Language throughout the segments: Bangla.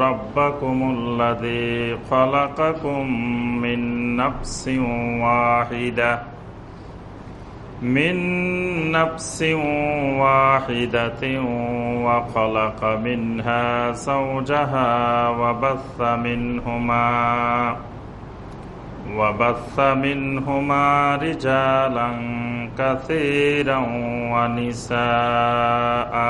ربكم الذي خلقكم من نفس واحدة. من نفس واحدة وخلق منها زوجها وبث منهما وبث منهما رجالا كثيرا ونساء.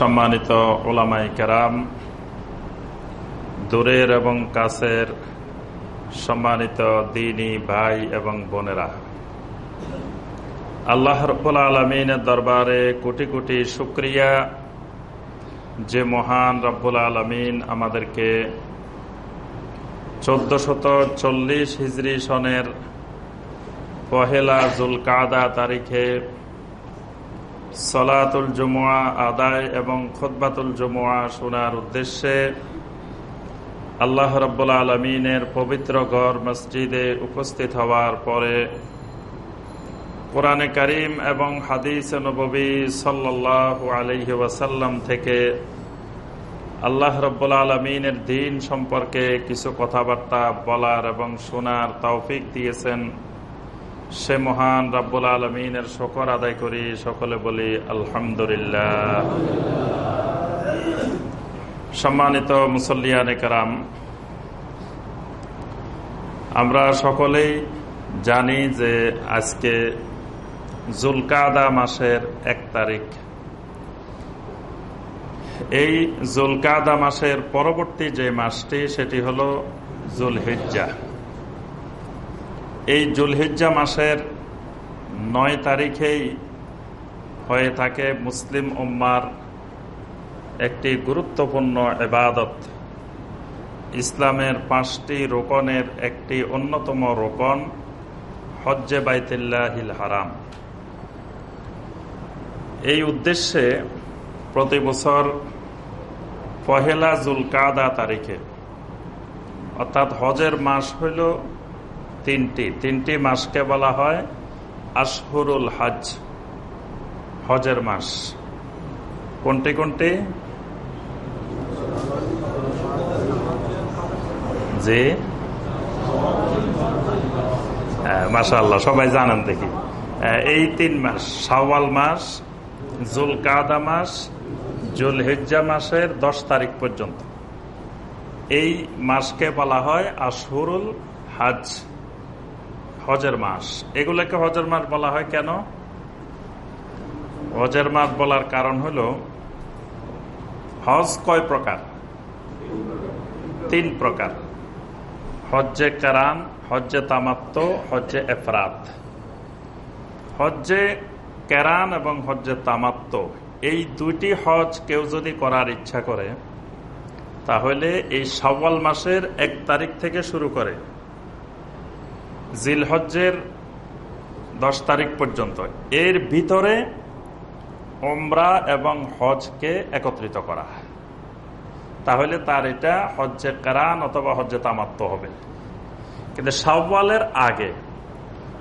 সম্মানিত ওলামাই কেরাম, দূরের এবং কাছের সম্মানিত দিনী ভাই এবং বোনেরা, আল্লাহ রব্বুল আলমিনের দরবারে কোটি কোটি শুক্রিয়া যে মহান রব্বুল আলমিন আমাদেরকে চোদ্দশত চল্লিশ হিজড়ি সনের পহেলা জুল কাদা তারিখে সলাতুল জমুয়া আদায় এবং খোদবাতুল জমুয়া শোনার উদ্দেশ্যে আল্লাহ রব্বুল আলমিনের পবিত্র গড় মসজিদে উপস্থিত হওয়ার পরে কোরআনে করিম এবং হাদিস নবী সাল্লাহ আলহি ওয়াসাল্লাম থেকে আল্লাহ রব্বুল আলমিনের দিন সম্পর্কে কিছু কথাবার্তা বলার এবং শোনার তৌফিক দিয়েছেন। সে মহান রব্বুল আলমিনের শকর আদায় করি, সকলে বলি আলহামদুলিল্লাহ। সম্মানিত মুসল্লিয়ানে কারাম, আমরা সকলেই জানি যে আজকে জুলকাদা মাসের এক তারিখ। এই জুলকাদা মাসের পরবর্তী যে মাসটি, সেটি হল জুলহিজ্জা এই জুলহিজ্জা মাসের নয় তারিখেই হয়ে থাকে মুসলিম উম্মার একটি গুরুত্বপূর্ণ এবাদত ইসলামের পাঁচটি রোকনের একটি অন্যতম রোকন হজ্জে বাইতুল্লাহিল হারাম। এই উদ্দেশ্যে প্রতি বছর পহেলা জুলকাদা তারিখে, অর্থাৎ হজের মাস হইল তিনটি তিনটি মাসকে বলা হয় আশহরুল হজ হজের মাস। কোনটি কোনটি? যে মাসা আল্লাহ সবাই জানেন দেখি। এই তিন মাস সাওয়াল মাস জুল কাদা মাস জুল হিজ্জা মাসের দশ তারিখ পর্যন্ত। এই মাসকে বলা হয় আশহুরুল হাজ হজের মাস। এগুলোকে হজের মাস বলা হয় কেন? হজের মাস বলার কারণ হল, হজ কয় প্রকার? তিন প্রকার। হজ্জে কারান হজ্জে তামাত্ম হজ্জে এফরাত। হজ্জে কেরান এবং হজ্জে তামাত্ম এই দুইটি হজ কেউ যদি করার ইচ্ছা করে, তাহলে এই সওয়াল মাসের এক তারিখ থেকে শুরু করে। জিল হজ্জের দশ তারিখ পর্যন্ত। এর ভিতরে ওমরা এবং হজকে একত্রিত করা তাহলে তার এটা হজ্জে কারান অথবা হজ্জে তামাত্ম হবে। কিন্তু সাওয়ালের আগে,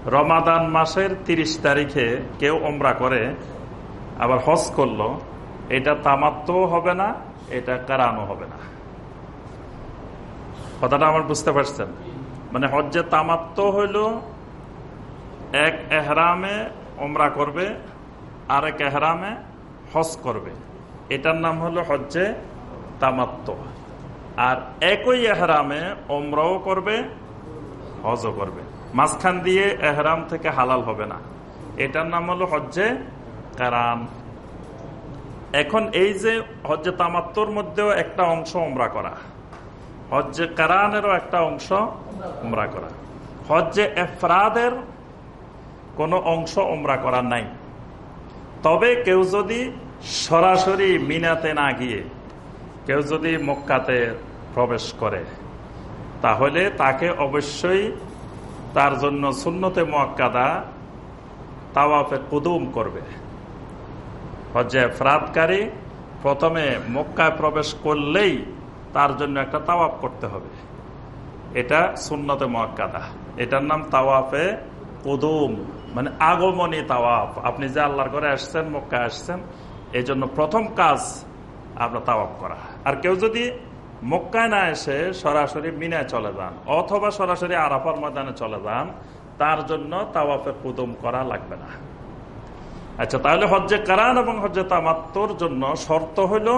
রমাদান মাসের ৩০ তারিখে কেউ ওমরা করে, আবার হজ করল, এটা তামাত্ম হবে না, এটা কারানো হবে না। কথাটা আমার বুঝতে পারছেন? মানে হজ্জে তামাত্ম হইল, এক এহরামে ওমরা করবে আর এক এহরামে হজ করবে। এটার নাম হলো হজ্জে তামাত্ম আর একই এহরামে ওমরাও করবে, হজও করবে। মাঝখান দিয়ে এহরাম থেকে হালাল হবে না। এটার নাম হলো হজ্জে কারান এখন এই যে হজ্জে তামাত্তর মধ্যেও একটা অংশ ওমরা করা। হজ্জে কারানেরও একটা অংশ ওমরা করা। হজ্জে এফরাদের কোনো অংশ ওমরা করা নাই। তবে কেউ যদি সরাসরি মিনাতে না গিয়ে, কেউ যদি মক্কাতে প্রবেশ করে, তাহলে তাকে অবশ্যই তার জন্য সুন্নতে মোয়াক্কাদা তাওয়াফে কুদুম করবে। হজ্জে ফ্রাতকারী প্রথমে মক্কায় প্রবেশ করলেই তার জন্য একটা তাওয়াফ করতে হবে। এটা সুন্নতে মোয়াক্কাদা। এটার নাম তাওয়াফে কুদুম মানে আগমনী তাওয়াফ। আপনি যে আল্লাহর করে আসছেন, মক্কায় আসছেন এই জন্য প্রথম কাজ আপনার তাওয়াফ করা। আর কেউ যদি মক্কায় না এসে সরাসরি মিনায় চলে যান, অথবা সরাসরি আরাফার ময়দানে চলে যান, তার জন্য তাওয়াফে কুদুম করা লাগবে না। আচ্ছা তাহলে হজ্জে কারান এবং হজ্জে তামাত্তর জন্য শর্ত হইল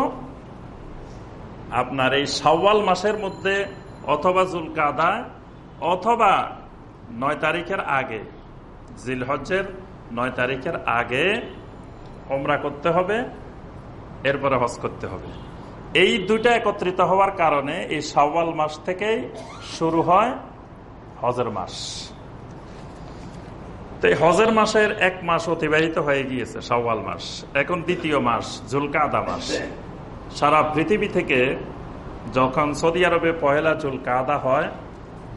আপনার এই সাওয়াল মাসের মধ্যে অথবা জুলকাদা অথবা নয় তারিখের আগে জিল হজ্জের নয় তারিখের আগে ওমরা করতে হবে, এরপরে হজ করতে হবে। এই দুইটা একত্রিত হওয়ার কারণে এই সাওয়াল মাস থেকেই শুরু হয় হজের মাস। তো এই হজের মাসের এক মাস অতিবাহিত হয়ে গিয়েছে সাওয়াল মাস। এখন দ্বিতীয় মাস, জুলকাদা মাস। সারা পৃথিবী থেকে যখন সৌদি আরবে পহেলা চুল কাদা হয়,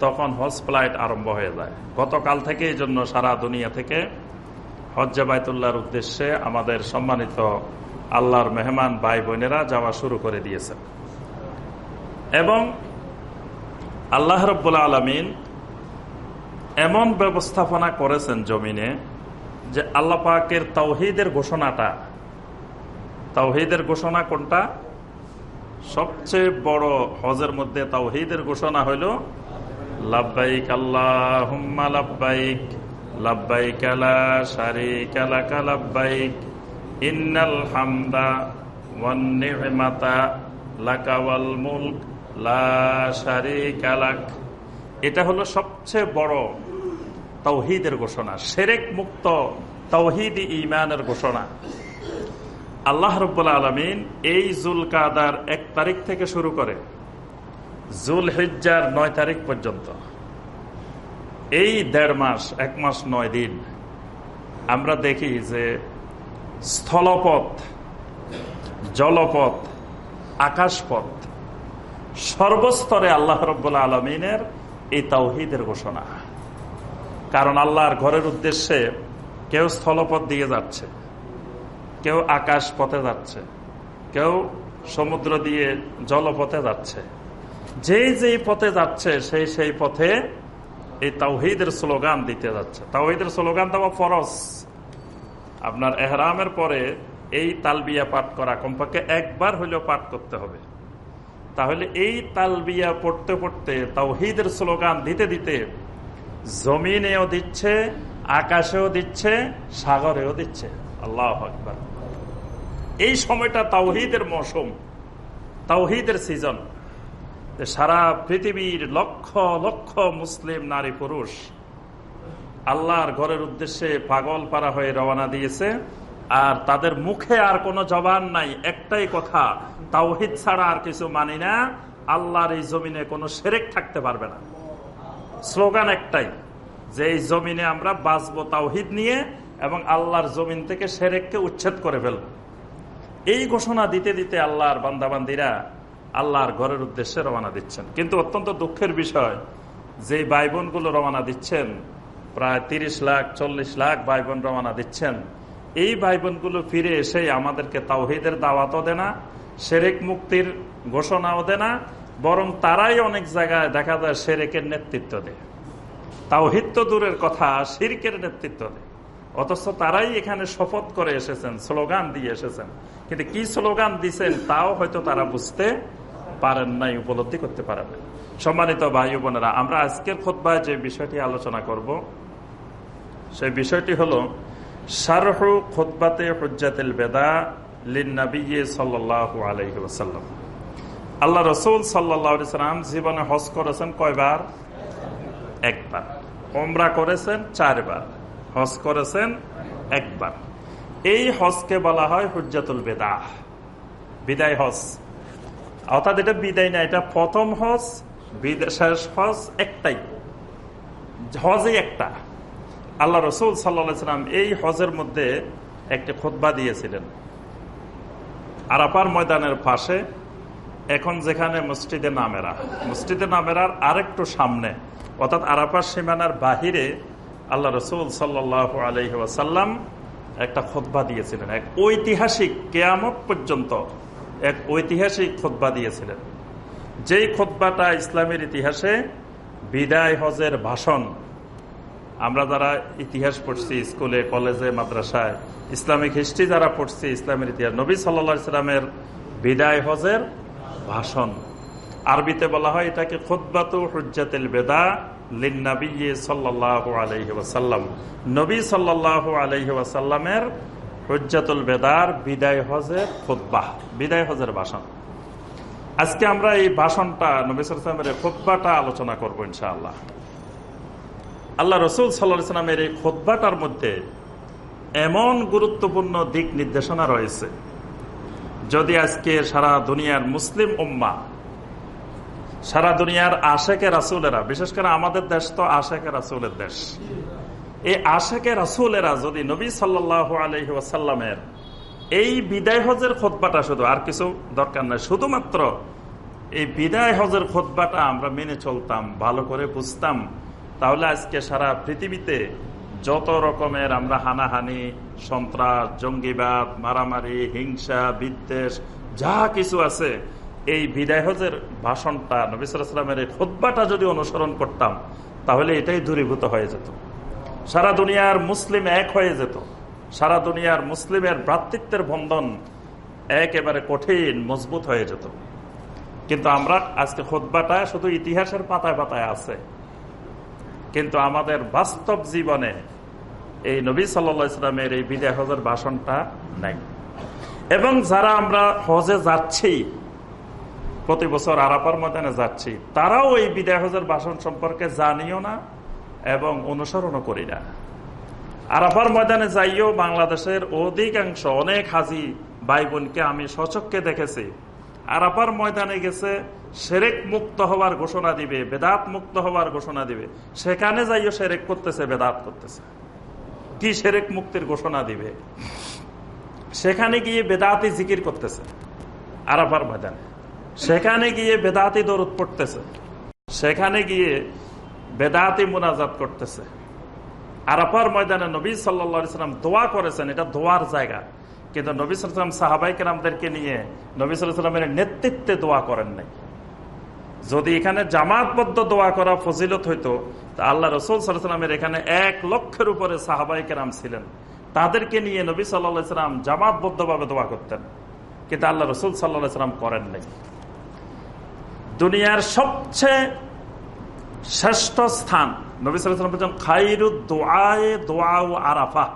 তখন হজ ফ্লাইট আরম্ভ হয়ে যায়। গতকাল থেকে এই জন্য সারা দুনিয়া থেকে হজ্জে বাইতুল্লাহর উদ্দেশ্যে আমাদের সম্মানিত আল্লাহর মেহমান ভাই বোনেরা যাওয়া শুরু করে দিয়েছেন এবং আল্লাহ রব্বুল আলমিন এমন ব্যবস্থাপনা করেছেন জমিনে যে আল্লাহ পাকের তাওহিদের ঘোষণাটা, তাওহিদের ঘোষণা কোনটা? সবচেয়ে বড় হজের মধ্যে তাওহিদের ঘোষণা হইল লাভবাইক আল্লাহ লাভবাইক হামদা লা এটা হলো সবচেয়ে বড় তাওহিদের ঘোষণা, সেরেক মুক্ত তৌহিদ ইমানের ঘোষণা। আল্লাহ রব্বুল আলমিন এই জুল কাদার এক তারিখ থেকে শুরু করে জুল হিজ্জার নয় তারিখ পর্যন্ত। এই দেড় মাস, এক মাস নয় দিন আমরা দেখি যে স্থলপথ, জলপথ, আকাশপথ সর্বস্তরে আল্লাহ রব্বুল আলমিনের এই তাওহিদের ঘোষণা। কারণ আল্লাহর ঘরের উদ্দেশ্যে কেউ স্থলপথ দিয়ে যাচ্ছে। কেউ আকাশ পথে যাচ্ছে, কেউ সমুদ্র দিয়ে জলপথে যাচ্ছে। যেই যেই পথে যাচ্ছে, সেই সেই পথে এই তাওহিদের স্লোগান দিতে যাচ্ছে। তাওহিদের স্লোগান দেওয়া ফরস আপনার এহরামের পরে এই তালবিয়া পাঠ করা কমপক্ষে একবার হইলেও পাঠ করতে হবে। তাহলে এই তালবিয়া পড়তে পড়তে, তাওহিদের স্লোগান দিতে দিতে জমিনেও দিচ্ছে, আকাশেও দিচ্ছে, সাগরেও দিচ্ছে। আল্লাহ আকবর। এই সময়টা তাওহিদের মৌসুম, তাওহিদের সিজন সারা পৃথিবীর লক্ষ লক্ষ মুসলিম নারী পুরুষ আল্লাহর ঘরের উদ্দেশ্যে পাগল পারা হয়ে রওনা দিয়েছে, আর তাদের মুখে আর কোনো জবান নাই, একটাই কথা, তাওহিদ ছাড়া আর কিছু মানি না, আল্লাহর এই জমিনে কোনো সেরেক থাকতে পারবে না। স্লোগান একটাই, যে এই জমিনে আমরা বাঁচবো তাওহিদ নিয়ে এবং আল্লাহর জমিন থেকে সেরেককে উচ্ছেদ করে ফেলব। এই ঘোষণা দিতে দিতে আল্লাহর বান্দাবান্দিরা আল্লাহর ঘরের উদ্দেশ্যে রওনা দিচ্ছেন। কিন্তু অত্যন্ত দুঃখের বিষয়, যে ভাই বোনগুলো রওনা দিচ্ছেন, প্রায় তিরিশ লাখ, চল্লিশ লাখ ভাই বোন রওনা দিচ্ছেন, এই ভাই বোনগুলো ফিরে এসে আমাদেরকে তাওহিদের দাওয়াতও দেয় না সেরেক মুক্তির ঘোষণাও দেয় না বরং তারাই অনেক জায়গায় দেখা যায় সেরেকের নেতৃত্ব দেয়। তাওহিদ তো দূরের কথা, শিরকের নেতৃত্ব দেয়। অথচ তারাই এখানে শপথ করে এসেছেন, স্লোগান দিয়ে এসেছেন। কিন্তু কি স্লোগান দিচ্ছেন তাও হয়তো তারা বুঝতে পারেন নাই, উপলব্ধি করতে পারেন সম্মানিত ভাই বোনেরা, আমরা আজকের খোদ্ায় যে বিষয়টি আলোচনা করব, সেই বিষয়টি হলো, শারহু খোদ্বাতে হজ্জাতিল বেদা লিন্নবী সাল্লাহ আলহি আল্লাহ রসুল সাল্লাম জীবনে হজ করেছেন কয়বার? একবার। ওমরা করেছেন চারবার। হজ করেছেন একবার। এই হজকে বলা হয় হুজাতুল বেদা বিদায় হজ। অর্থাৎ এটা বিদায় না, এটা প্রথম হজ শেষ হজ একটাই। হজই একটা। আল্লাহ রসুল সাল্লাম এই হজের মধ্যে একটি খোদবা দিয়েছিলেন। আরাপার ময়দানের পাশে, এখন যেখানে মসজিদে নামেরা। মসজিদে নামেরার আরেকটু সামনে, অর্থাৎ আরাপার সীমানার বাহিরে আল্লাহ রসুল সাল্লাহ আলহি ওয়াসাল্লাম একটা খোদবা দিয়েছিলেন। এক ঐতিহাসিক কেয়ামত পর্যন্ত এক ঐতিহাসিক খোদবা দিয়েছিলেন। যেই খোদবাটা ইসলামের ইতিহাসে বিদায় হজের ভাষণ, আমরা যারা ইতিহাস পড়ছি, স্কুলে, কলেজে, মাদ্রাসায়, ইসলামিক হিস্ট্রি যারা পড়ছি, ইসলামের ইতিহাস, নবী সাল্লা ইসলামের বিদায় হজের ভাষণ। আরবিতে বলা হয় এটাকে খোদবাত হুজাতিল বেদা নবী বেদার বিদায় বিদায় হজের ভাষণ। আজকে আমরা এই ভাষণটা নবী খোদ্বাটা আলোচনা করব ইনশাআল্লাহ। আল্লাহ রসুল সাল্লামের এই খোদ্বাটার মধ্যে এমন গুরুত্বপূর্ণ দিক নির্দেশনা রয়েছে। যদি আজকে সারা দুনিয়ার মুসলিম উম্মা সারা দুনিয়ার আশেকে রাসুলেরা, বিশেষ করে আমাদের দেশ তো আশেকে রাসুলের দেশ। এই আশেকে রাসুলেরা যদি নবী সাল্লাহ আলহি ওয়াসাল্লামের এই বিদায় হজের খোদবাটা শুধু, আর কিছু দরকার নাই, শুধুমাত্র এই বিদায় হজের খোদবাটা আমরা মেনে চলতাম, ভালো করে বুঝতাম, তাহলে আজকে সারা পৃথিবীতে যত রকমের আমরা হানাহানি, সন্ত্রাস, জঙ্গিবাদ, মারামারি, হিংসা, বিদ্বেষ, যা কিছু আছে এই বিদায় হজের ভাষণটা নবিসামের এই খোদ্বাটা যদি অনুসরণ করতাম, তাহলে এটাই দূরীভূত হয়ে যেত। সারা দুনিয়ার মুসলিম এক হয়ে যেত। সারা দুনিয়ার মুসলিমের ভ্রাতৃত্বের বন্ধন একেবারে কঠিন, মজবুত হয়ে যেত। কিন্তু আমরা আজকে খোদ্বাটা শুধু ইতিহাসের পাতায় পাতায় আছে। কিন্তু আমাদের বাস্তব জীবনে এই নবী সাল্লা ইসলামের এই বিদায় হজের ভাষণটা নাই। এবং যারা আমরা হজে যাচ্ছি প্রতি বছর আরাপার ময়দানে যাচ্ছি। তারাও এই বিদায় হজের ভাষণ সম্পর্কে জানিও না এবং অনুসরণও করি না। আরাফার ময়দানে যাইও, বাংলাদেশের অধিকাংশ অনেক হাজি ভাই বোনকে আমি সচককে দেখেছি। আরাফার ময়দানে গেছে, সেরেক মুক্ত হওয়ার ঘোষণা দিবে, বেদাত মুক্ত হওয়ার ঘোষণা দিবে। সেখানে যাইও, সেরেক করতেছে, বেদাত করতেছে। কি সেরেক মুক্তির ঘোষণা দিবে? সেখানে গিয়ে বেদাতি জিকির করতেছে আরাফার ময়দানে। সেখানে গিয়ে বেদাতি দরদ পড়তেছে। সেখানে গিয়ে বেদাতি মোনাজাত করতেছে। আরাফার ময়দানে নবী সাল্লাম দোয়া করেছেন, এটা দোয়ার জায়গা। কিন্তু নবী সাল্লাম সাহাবাই কেরামদেরকে নিয়ে নবী সাল্লামের নেতৃত্বে দোয়া করেন নাই। যদি এখানে জামাতবদ্ধ দোয়া করা ফজিলত হইতো, তা আল্লাহ রসুল সাল্লামের এখানে এক লক্ষের উপরে সাহাবাই কেরাম ছিলেন। তাদেরকে নিয়ে নবী সাল্লাহ সাল্লাম জামাতবদ্ধ ভাবে দোয়া করতেন। কিন্তু আল্লাহ রসুল সাল্লাহ সাল্লাম করেন নাই। দুনিয়ার সবচেয়ে শ্রেষ্ঠ স্থান। নবী সাল্লাম বলছেন, খাইরু দোয়ায়ে দোয়া ও আরাফা।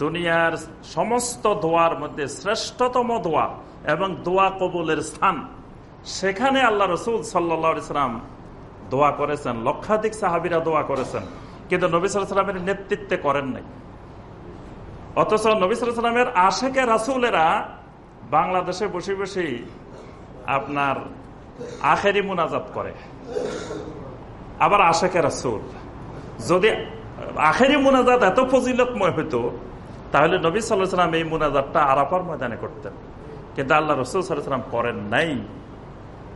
দুনিয়ার সমস্ত দোয়ার মধ্যে শ্রেষ্ঠতম দোয়া এবং দোয়া কবুলের স্থান। সেখানে আল্লাহ রসুল সাল্লাম দোয়া করেছেন, লক্ষাধিক সাহাবিরা দোয়া করেছেন, কিন্তু নবী সাল্লামের নেতৃত্বে করেন নাই। অথচ নবী সাল্লামের আশেকে রাসুলেরা বাংলাদেশে বসে বসেই আপনার আখেরি মুনাজাত করে। আবার আশেকে রাসুল। যদি আখেরি মুনাজাত এত ফজিলতময় হইতো, তাহলে নবী সাল্লাম এই মুনাজাতটা আরাপার ময়দানে করতেন। কিন্তু আল্লাহ রসুল সাল্লাম করেন নাই।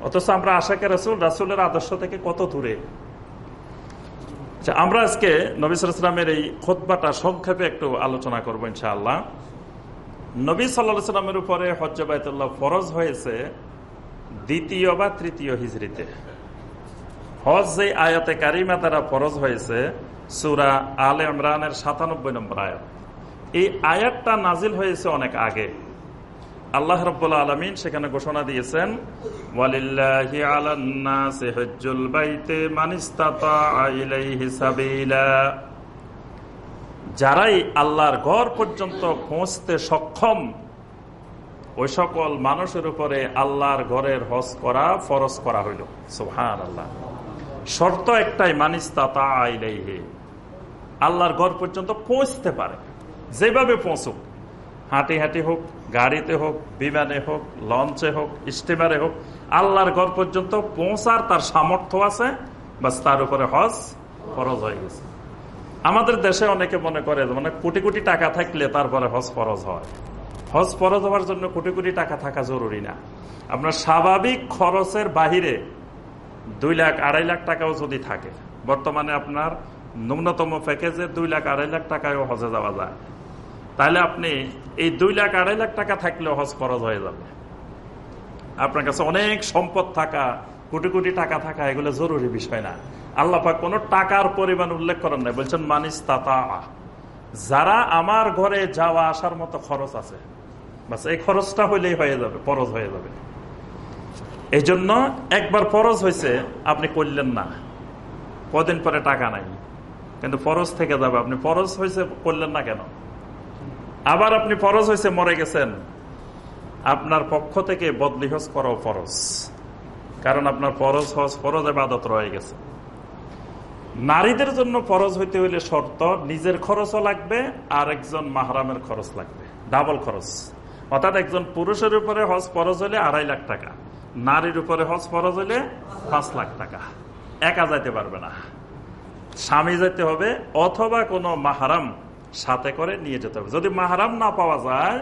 অথচ আমরা আশাকে রসুল, রাসুলের আদর্শ থেকে কত দূরে? আমরা আজকে নবী সালামের এই খোদবাটা সংক্ষেপে একটু আলোচনা করব ইনশাআল্লাহ। নবী সাল্লা সাল্লামের উপরে হজ্জাবায়তুল্লাহ ফরজ হয়েছে দ্বিতীয় বা তৃতীয় হিজড়িতে হজ যে আয়াতে কারিমা দ্বারা ফরজ হয়েছে, সুরা আলে ইমরানের সাতানব্বই নম্বর আয়াত। এই আয়াতটা নাজিল হয়েছে অনেক আগে। আল্লাহ রব্বুল আলমিন সেখানে ঘোষণা দিয়েছেন যারাই আল্লাহর ঘর পর্যন্ত পৌঁছতে সক্ষম ওই সকল মানুষের উপরে আল্লাহর ঘরের হজ করা, ফরজ করা হইল। সুহান আল্লাহ শর্ত একটাই আইলাইহে আল্লাহর ঘর পর্যন্ত পৌঁছতে পারে। যেভাবে পৌঁছুক। হাঁটি হাঁটি হোক, গাড়িতে হোক, বিমানে হোক, লঞ্চে হোক, স্টিমারে হোক, আল্লাহর ঘর পর্যন্ত পৌঁছার তার সামর্থ্য আছে। বাস তার উপরে হজ ফরজ হয়ে গেছে। আমাদের দেশে অনেকে মনে করে মানে কোটি কোটি টাকা থাকলে তারপরে হজ ফরজ হয়। হজ ফরজ হওয়ার জন্য কোটি কোটি টাকা থাকা জরুরি না। আপনার স্বাভাবিক খরচের বাহিরে দুই লাখ, আড়াই লাখ টাকাও যদি থাকে, বর্তমানে আপনার ন্যূনতম প্যাকেজে দুই লাখ, আড়াই লাখ টাকায়ও হজে যাওয়া যায়। তাহলে আপনি এই দুই লাখ, আড়াই লাখ টাকা থাকলেও হজ খরচ হয়ে যাবে। আপনার কাছে অনেক সম্পদ থাকা, কোটি কোটি টাকা থাকা, এগুলো জরুরি বিষয় না। আল্লাহ কোনো টাকার পরিমাণ উল্লেখ করেন নাই, বলছেন, মানিস তাতা যারা আমার ঘরে যাওয়া আসার মতো খরচ আছে বাস, এই খরচটা হইলেই হয়ে যাবে, ফরজ হয়ে যাবে। এই জন্য একবার ফরজ হয়েছে আপনি করলেন না। কদিন পরে টাকা নাই। কিন্তু ফরজ থেকে যাবে। আপনি ফরজ হয়েছে করলেন না কেন? আবার আপনি ফরজ হয়েছে মরে গেছেন। আপনার পক্ষ থেকে বদলি হজ করাও ফরজ। কারণ আপনার ফরজ হজ, ফরজ এবাদত রয়ে গেছে। নারীদের জন্য ফরজ হইতে হইলে শর্ত, নিজের খরচও লাগবে আর একজন মাহরামের খরচ লাগবে। ডাবল খরচ। অর্থাৎ একজন পুরুষের উপরে হজ ফরজ হলে আড়াই লাখ টাকা, নারীর উপরে হজ ফরজ হলে পাঁচ লাখ টাকা। একা যাইতে পারবে না। স্বামী যেতে হবে অথবা কোনো মাহারাম সাথে করে নিয়ে যেতে হবে। যদি মাহারাম না পাওয়া যায়,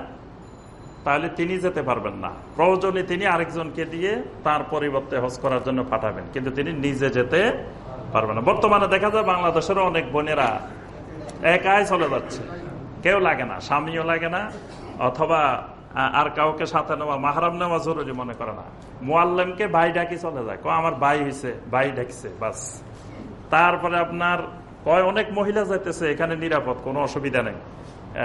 তাহলে তিনি যেতে পারবেন না। প্রয়োজনে তিনি আরেকজনকে দিয়ে তার পরিবর্তে হজ করার জন্য পাঠাবেন, কিন্তু তিনি নিজে যেতে পারবেন না। বর্তমানে দেখা যায় বাংলাদেশের অনেক বোনেরা একাই চলে যাচ্ছে। কেউ লাগে না, স্বামীও লাগে না, অথবা আর কাউকে সাথে নেওয়া, মাহারাম নেওয়া জরুরি মনে করে না। মোয়াল্লামকে ভাই ডাকি চলে যায়। কয়, আমার ভাই হয়েছে ভাই ডাকছে, বাস। তারপরে আপনার, কয়, অনেক মহিলা যাইতেছে, এখানে নিরাপদ, কোনো অসুবিধা নেই।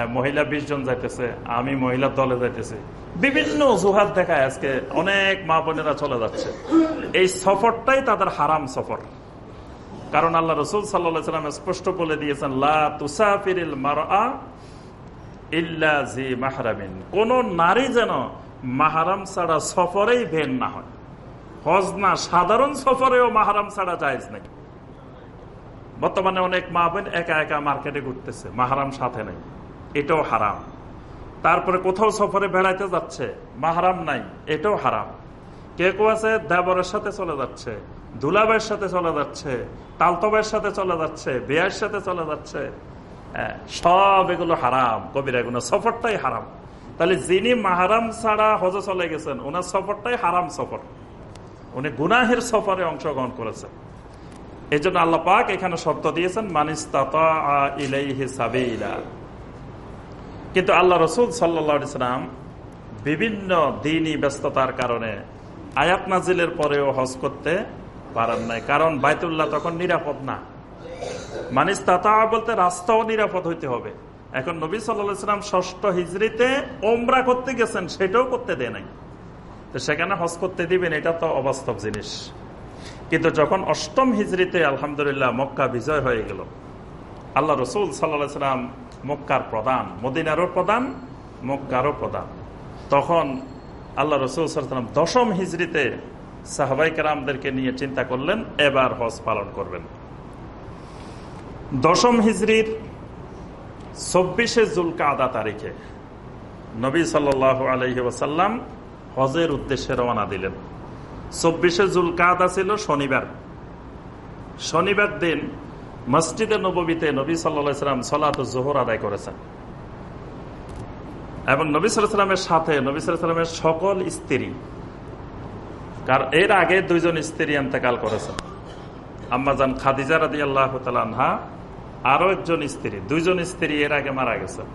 মহিলা বিশ জন যাইতেছে, আমি মহিলার দলে যাইতেছি। বিভিন্ন অজুহাত দেখায় আজকে, অনেক মা বোনেরা চলে যাচ্ছে। এই সফরটাই তাদের হারাম সফর। কারণ আল্লাহ রসুল সাল্লাম স্পষ্ট বলে দিয়েছেন, লা তুসাফিরিল মারা ইল্লা কোন নারী যেন মাহারাম ছাড়া সফরেই ভেন না হয়। হজ না, সাধারণ সফরেও মাহারাম ছাড়া জায়জ নাকি বর্তমানে অনেক মা বোন একা একা মার্কেটে ঘুরতেছে, মাহারাম সাথে নেই। এটাও হারাম। তারপরে কোথাও সফরে বেড়াইতে যাচ্ছে, মাহারাম নাই, এটাও হারাম। কে কেউ আছে, দেবরের সাথে চলে যাচ্ছে দুলাবের সাথে চলে যাচ্ছে তালতবের সাথে চলে যাচ্ছে, বিয়ের সাথে চলে যাচ্ছে সব এগুলো হারাম কবিরা এগুলো সফরটাই হারাম। তাহলে যিনি মাহারাম ছাড়া হজে চলে গেছেন, ওনার সফরটাই হারাম সফর। উনি গুনাহের সফরে অংশগ্রহণ করেছেন। এই জন্য আল্লাহ পাক এখানে শর্ত দিয়েছেন মানিস্তা ইলাইহি সাবিলা। কিন্তু আল্লাহ রসুল সাল্লাম বিভিন্ন দিনই ব্যস্ততার কারণে আয়াত নাজিলের পরেও হজ করতে পারেন নাই। কারণ বাইতুল্লাহ তখন নিরাপদ না। মানিস তাতা বলতে রাস্তাও নিরাপদ হইতে হবে। এখন নবী সাল্লাম ষষ্ঠ হিজড়িতে ওমরা করতে গেছেন, সেটাও করতে দেয় নাই। তো সেখানে হজ করতে দিবেন, এটা তো অবাস্তব জিনিস। কিন্তু যখন অষ্টম হিজড়িতে আলহামদুলিল্লাহ মক্কা বিজয় হয়ে গেল, আল্লাহ রসুল সাল্লাহ সাল্লাম মক্কার প্রধান, মদিনারও প্রধান, মক্কারও প্রধান। তখন আল্লাহ রসুল সাল্লাম দশম হিজড়িতে সাহাবাই কারামদেরকে নিয়ে চিন্তা করলেন, এবার হজ পালন করবেন। দশম হিজড়ির চব্বিশে জুলকা আদা তারিখে নবী সাল আলহি ওসাল্লাম হজের উদ্দেশ্যে রওনা দিলেন। চব্বিশে জুলকা আদা ছিল শনিবার। শনিবার দিন মসজিদে নবীতে নবী সাল্লাম সলাত জোহর আদায় করেছেন। এবং নবী সাল্লামের সাথে নবী সাল্লামের সকল স্ত্রী কারণ এর আগে দুইজন স্ত্রী এতেকাল করেছেন। আম্মাজান খাদিজা রাদি আল্লাহ তালহা আরও একজন স্ত্রী, দুইজন স্ত্রী এর আগে মারা গেছেন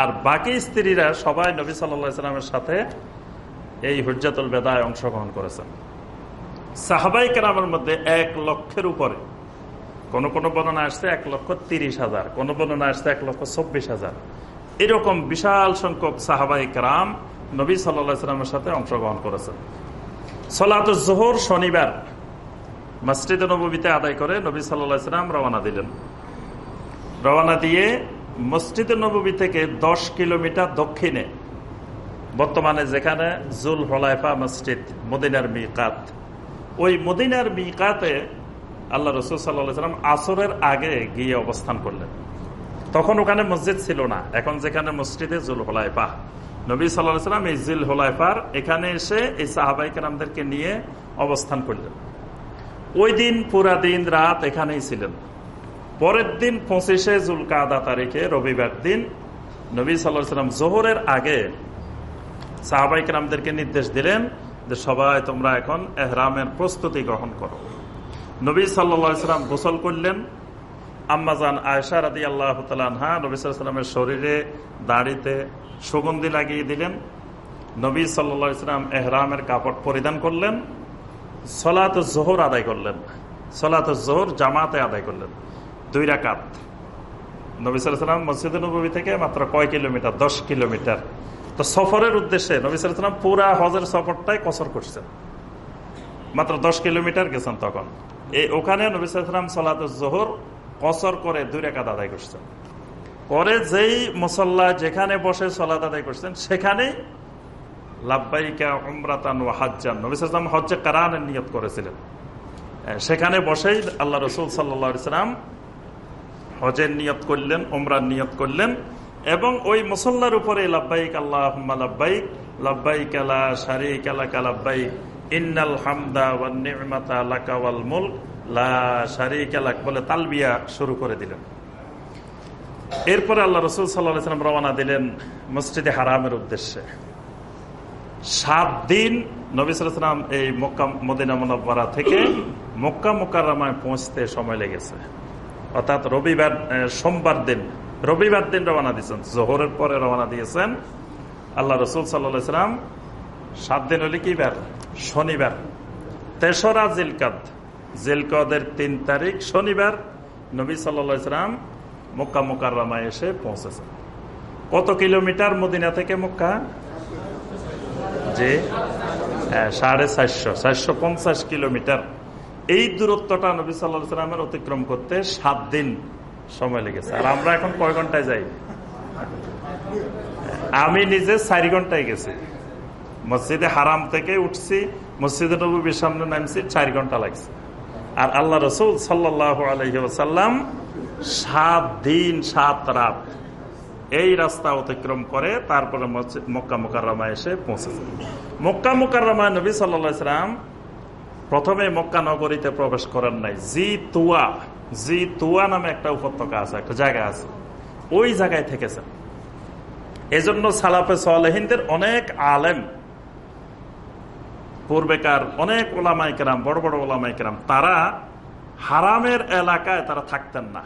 আর বাকি স্ত্রীরা সবাই নবী সাল্লামের সাথে এই হজ্জাতুল বেদায় অংশগ্রহণ করেছেন। সাহাবাই কেরামের মধ্যে এক লক্ষের উপরে। কোন কোন বর্ণনা আসছে এক লক্ষ তিরিশ হাজার, কোন বর্ণনা আসছে এক লক্ষ চব্বিশ হাজার। এরকম বিশাল সংখ্যক সাহাবাই কেরাম নবী সাল্লামের সাথে অংশগ্রহণ করেছেন। সলাত জোহর শনিবার মসজিদ নবীতে আদায় করে নবী সাল্লাহ সাল্লাম রওনা দিলেন। রওনা দিয়ে মসজিদ নবী থেকে দশ কিলোমিটার দক্ষিণে, বর্তমানে যেখানে জুল হলাইফা মসজিদ, মদিনার মিকাত। ওই মদিনার মিকাতে আল্লাহ রসুল সাল্লাম আসরের আগে গিয়ে অবস্থান করলেন। তখন ওখানে মসজিদ ছিল না। এখন যেখানে মসজিদে জুল হোলাইফা। নবী সাল্লাম এই জুল হোলাইফার এখানে এসে এই সাহাবাই কেরামদেরকে নিয়ে অবস্থান করলেন। ওই দিন পুরা দিন রাত এখানেই ছিলেন। পরের দিন পঁচিশে জুলকা আদা তারিখে রবিবার দিন নবী সাল্লাম জোহরের আগে সাহাবাই কেরামদেরকে নির্দেশ দিলেন যে সবাই তোমরা এখন এহরামের প্রস্তুতি গ্রহণ করো। নবী সাল্লাম গোসল করলেন। আম্মাজান আয়সা রাদি আল্লাহ তালহা নবী সাল্লামের শরীরে দাড়িতে সুগন্ধি লাগিয়ে দিলেন। নবী সাল্লা ইসলাম এহরামের কাপড় পরিধান করলেন। সলাত জোহর আদায় করলেন। সলাত জোহর জামাতে আদায় করলেন। দুই রাকাত নবী সাল্লাম মসজিদ নবী থেকে মাত্র কয় কিলোমিটার? দশ কিলোমিটার। তো সফরের উদ্দেশ্যে নবী সাল্লাম পুরা হজের সফরটাই কসর করছেন। মাত্র দশ কিলোমিটার গেছেন তখন। এই ওখানে নবী সাল্লাম সলাত জোহর কসর করে দুই রেখাত আদায় করছেন। পরে যেই মুসল্লা যেখানে বসে সলাত আদায় করছেন সেখানেই লাভবাইকা উমরাতান ও হাজান নবী সাল্লাম হজ্জে কারানের নিয়ত করেছিলেন। সেখানে বসেই আল্লাহ রসুল সাল্লা সাল্লাম হজের নিয়ত করলেন, উমরার নিয়ত করলেন, এবং ওই মুসল্লার উপরে লাভবাইক আল্লাহ লাভবাইক লাভবাইক আলা শারিক ইন্নাল হামদা লা বলে তালবিয়া শুরু করে দিলেন। এরপরে আল্লাহ রসুল দিলেন মসজিদে হারামের উদ্দেশ্যে। সাত দিন নবী সালাম এই মক্কা, মদিনা মুনব্বরা থেকে মক্কা মোকাররামায় পৌঁছতে সময় লেগেছে। অর্থাৎ রবিবার সোমবার দিন। রবিবার দিন রওনা দিয়েছেন। জোহরের পরে রওনা দিয়েছেন আল্লাহ রসুল সাল্লা সাল্লাম। সাত দিন হলে কি বার? শনিবার। তেসরা জিলকাদ। জিলকদের তিন তারিখ শনিবার নবী সাল্লা সাল্লাম মক্কা মোকাররামায় এসে পৌঁছেছেন। কত কিলোমিটার মদিনা থেকে মক্কা? যে সাড়ে চারশো চারশো পঞ্চাশ কিলোমিটার। এই দূরত্বটা নবী সাল্লা সাল্লামের অতিক্রম করতে সাত দিন সময় লেগেছে। আর আমরা এখন কয় ঘন্টায় যাই? আমি নিজে চারি ঘন্টায় গেছি। মসজিদে হারাম থেকে উঠছি, মসজিদে নবীর সামনে নামছি, চার ঘণ্টা লাগছে। আর আল্লাহ রসুল সাল্লাহ আলহিসাল্লাম সাত দিন, সাত রাত এই রাস্তা অতিক্রম করে তারপরে মক্কা মুকাররমা এসে পৌঁছেছে। মক্কা মুকাররমা নবী সাল্লাম প্রথমে মক্কা নগরীতে প্রবেশ করেন নাই। জি তুয়া জি তুয়া নামে একটা উপত্যকা আছে, একটা জায়গা আছে। ওই জায়গায় থেকেছেন। এজন্য সালাফে সালেহিনদের অনেক আলেম, পূর্বেকার অনেক ওলামাইকেরাম বড় বড় ওলামাইকেরাম তারা হারামের এলাকায় তারা থাকতেন না।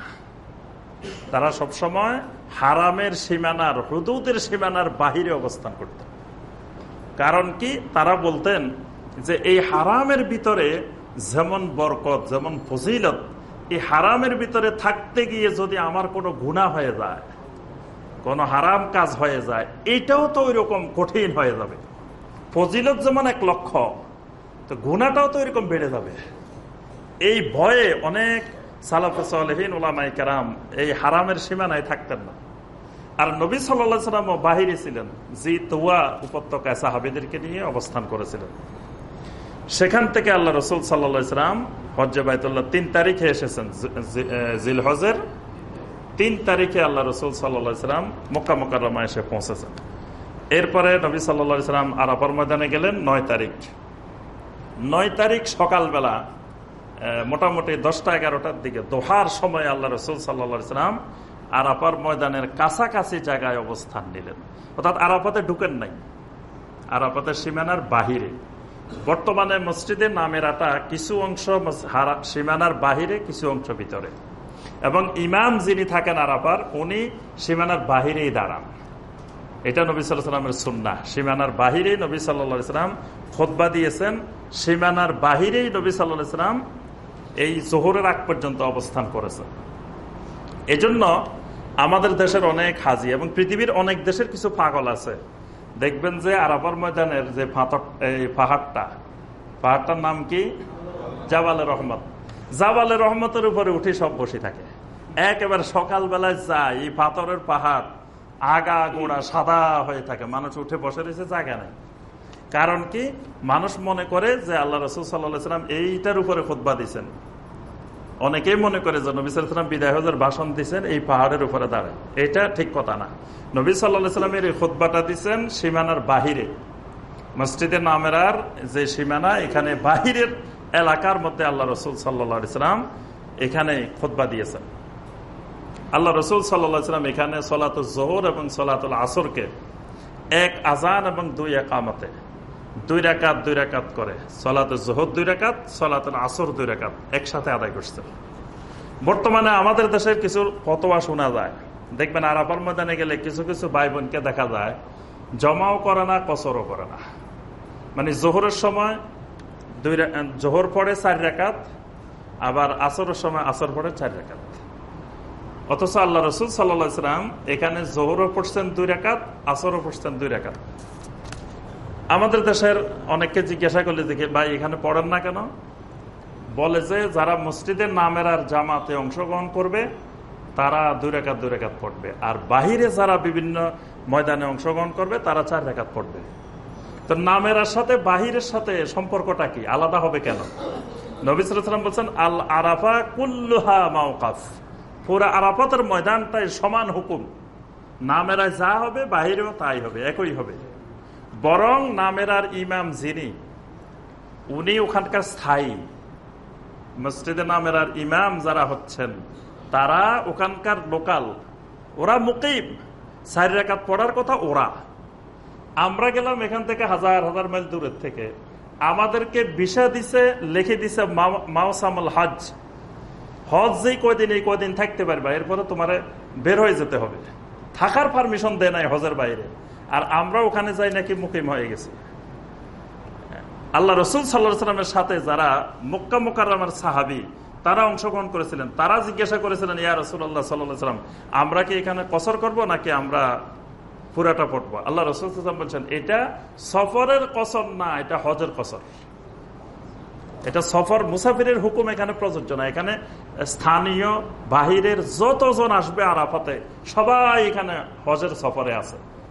তারা সবসময় হারামের সীমানার, হুদুদের সীমানার বাহিরে অবস্থান করতেন। কারণ কি? তারা বলতেন যে এই হারামের ভিতরে যেমন বরকত, যেমন ফজিলত, এই হারামের ভিতরে থাকতে গিয়ে যদি আমার কোনো গুণা হয়ে যায়, কোনো হারাম কাজ হয়ে যায়, এটাও তো ওই রকম কঠিন হয়ে যাবে। ফজিলত যেমন এক লক্ষ্য, তো গুণাটাও তো এরকম বেড়ে যাবে। এই ভয়ে অনেক সালাফিন ওলামাই কারাম এই হারামের সীমানায় থাকতেন না। আর নবী সাল্লা সাল্লাম বাহিরে ছিলেন, জি তোয়া উপত্যকায় সাহাবিদেরকে নিয়ে অবস্থান করেছিলেন। সেখান থেকে আল্লাহ রসুল সাল্লাম হজ্জে বাইতুল্লাহ তিন তারিখে এসেছেন জিল হজের তিন তারিখে আল্লাহ রসুল সাল্লাম মক্কা মোকারমা এসে পৌঁছেছেন। এরপরে নবী সাল্লা সাল্লাম আরাফার ময়দানে গেলেন নয় তারিখ। নয় তারিখ সকালবেলা মোটামুটি দশটা এগারোটার দিকে দোহার সময় আল্লাহ রসুল সাল্লা সাল্লাম আরাফার ময়দানের কাছাকাছি জায়গায় অবস্থান নিলেন। অর্থাৎ আরাফাতে ঢুকেন নাই। আরাফাতের সীমানার বাহিরে। বর্তমানে মসজিদের নামের নামেরাটা কিছু অংশ সীমানার বাহিরে, কিছু অংশ ভিতরে। এবং ইমাম যিনি থাকেন আরাফার, উনি সীমানার বাহিরেই দাঁড়ান। এটা নবী সাল্লামের সুন্না সীমানার বাহিরেই নবী সাল্লা সাল্লাম খোদবা দিয়েছেন। সীমানার বাহিরেই নবী সাল্লাহ সাল্লাম এই জোহরের আগ পর্যন্ত অবস্থান করেছেন। এজন্য আমাদের দেশের অনেক হাজি এবং পৃথিবীর অনেক দেশের কিছু পাগল আছে। দেখবেন যে আরাফার ময়দানের যে পাহাড়টা পাহাড়টার নাম কি? জাবালে রহমত। জাবালে রহমতের উপরে উঠে সব বসে থাকে। একেবারে সকালবেলায় যায়, এই পাথরের পাহাড়, আগা গোড়া সাদা হয়ে থাকে। মানুষ উঠে বসে রয়েছে, জায়গা নেই। কারণ কি? মানুষ মনে করে যে আল্লাহ রসুল সাল্লাহ সাল্লাম এইটার উপরে খোদবা দিচ্ছেন অনেকেই মনে করে যে নবী সাল্লাম বিদায় হজের ভাষণ দিচ্ছেন এই পাহাড়ের উপরে দাঁড়ায়। এটা ঠিক কথা না। নবী সাল্লাহ সাল্লামের এই খোদবাটা দিচ্ছেন সীমানার বাহিরে। মসজিদের নামেরার যে সীমানা, এখানে বাহিরের এলাকার মধ্যে আল্লাহ রসুল সাল্লা সাল্লাম এখানে খোদবা দিয়েছেন। আল্লাহ রসুল সাল্লাম এখানে সলাতুল জোহর এবং সলাতুল আসরকে এক আজান এবং দুই একামতে দুই রাকাত দুই রাকাত করে। সলাতুল জোহর দুই রাকাত, সলাতুল আসর দুই রাকাত, একসাথে আদায় করছে। বর্তমানে আমাদের দেশের কিছু ফতোয়া শোনা যায়। দেখবেন আরাপার ময়দানে গেলে কিছু কিছু ভাই বোনকে দেখা যায়, জমাও করে না, কসরও করে না। মানে জোহরের সময় দুই জোহর পড়ে চার রেখাত আবার আসরের সময় আসর পড়ে চার রেখাত অথচ আল্লাহ রসুল সাল্লাম এখানে জোহরও পড়ছেন দুই রেখাত আসরও পড়ছেন দুই রেখাত আমাদের দেশের অনেককে জিজ্ঞাসা করলে দেখে, ভাই, এখানে পড়েন না কেন? বলে যে, যারা মসজিদের নামের আর জামাতে অংশগ্রহণ করবে, তারা দুই রেখাত দুই রেখাত পড়বে। আর বাহিরে যারা বিভিন্ন ময়দানে অংশগ্রহণ করবে, তারা চার রেখাত পড়বে। তো নামের সাথে বাহিরের সাথে সম্পর্কটা কি? আলাদা হবে কেন? নবিসাম বলছেন আল আরাফা কুল্লুহা মাওকাফ। পুরা আরাফাতের ময়দানটাই সমান হুকুম। নামেরা যা হবে, বাহিরেও তাই হবে, একই হবে। বরং নামেরার ইমাম যিনি, উনি ওখানকার স্থায়ী। মসজিদে নামেরার ইমাম যারা হচ্ছেন, তারা ওখানকার লোকাল। ওরা মুকিম। চারি পড়ার কথা ওরা। আমরা গেলাম এখান থেকে হাজার হাজার মাইল দূরের থেকে। আমাদেরকে বিষা দিছে, লিখে দিছে মাওসামুল হজ হজ যেই কয়দিন, এই কয়দিন থাকতে পারবা, এরপরে তোমার বের হয়ে যেতে হবে। থাকার পারমিশন দেয় নাই হজের বাইরে। আর আমরা ওখানে যাই নাকি মুকিম হয়ে গেছি। আল্লাহ রসুল সাল্লা সাল্লামের সাথে যারা মক্কা মোকার সাহাবি, তারা অংশগ্রহণ করেছিলেন। তারা জিজ্ঞাসা করেছিলেন, ইয়া রসুল্লাহ সাল্লাহ সাল্লাম, আমরা কি এখানে কসর করব নাকি আমরা পুরাটা পড়ব? আল্লাহ রসুল বলছেন, এটা সফরের কসর না, এটা হজের কসর। এটা সফর মুসাফিরের হুকুম এখানে প্রযোজ্য না। এখানে স্থানীয় বাহিরের যতজন আসবে আরাফাতে, সবাই এখানে হজের সফরে আছে।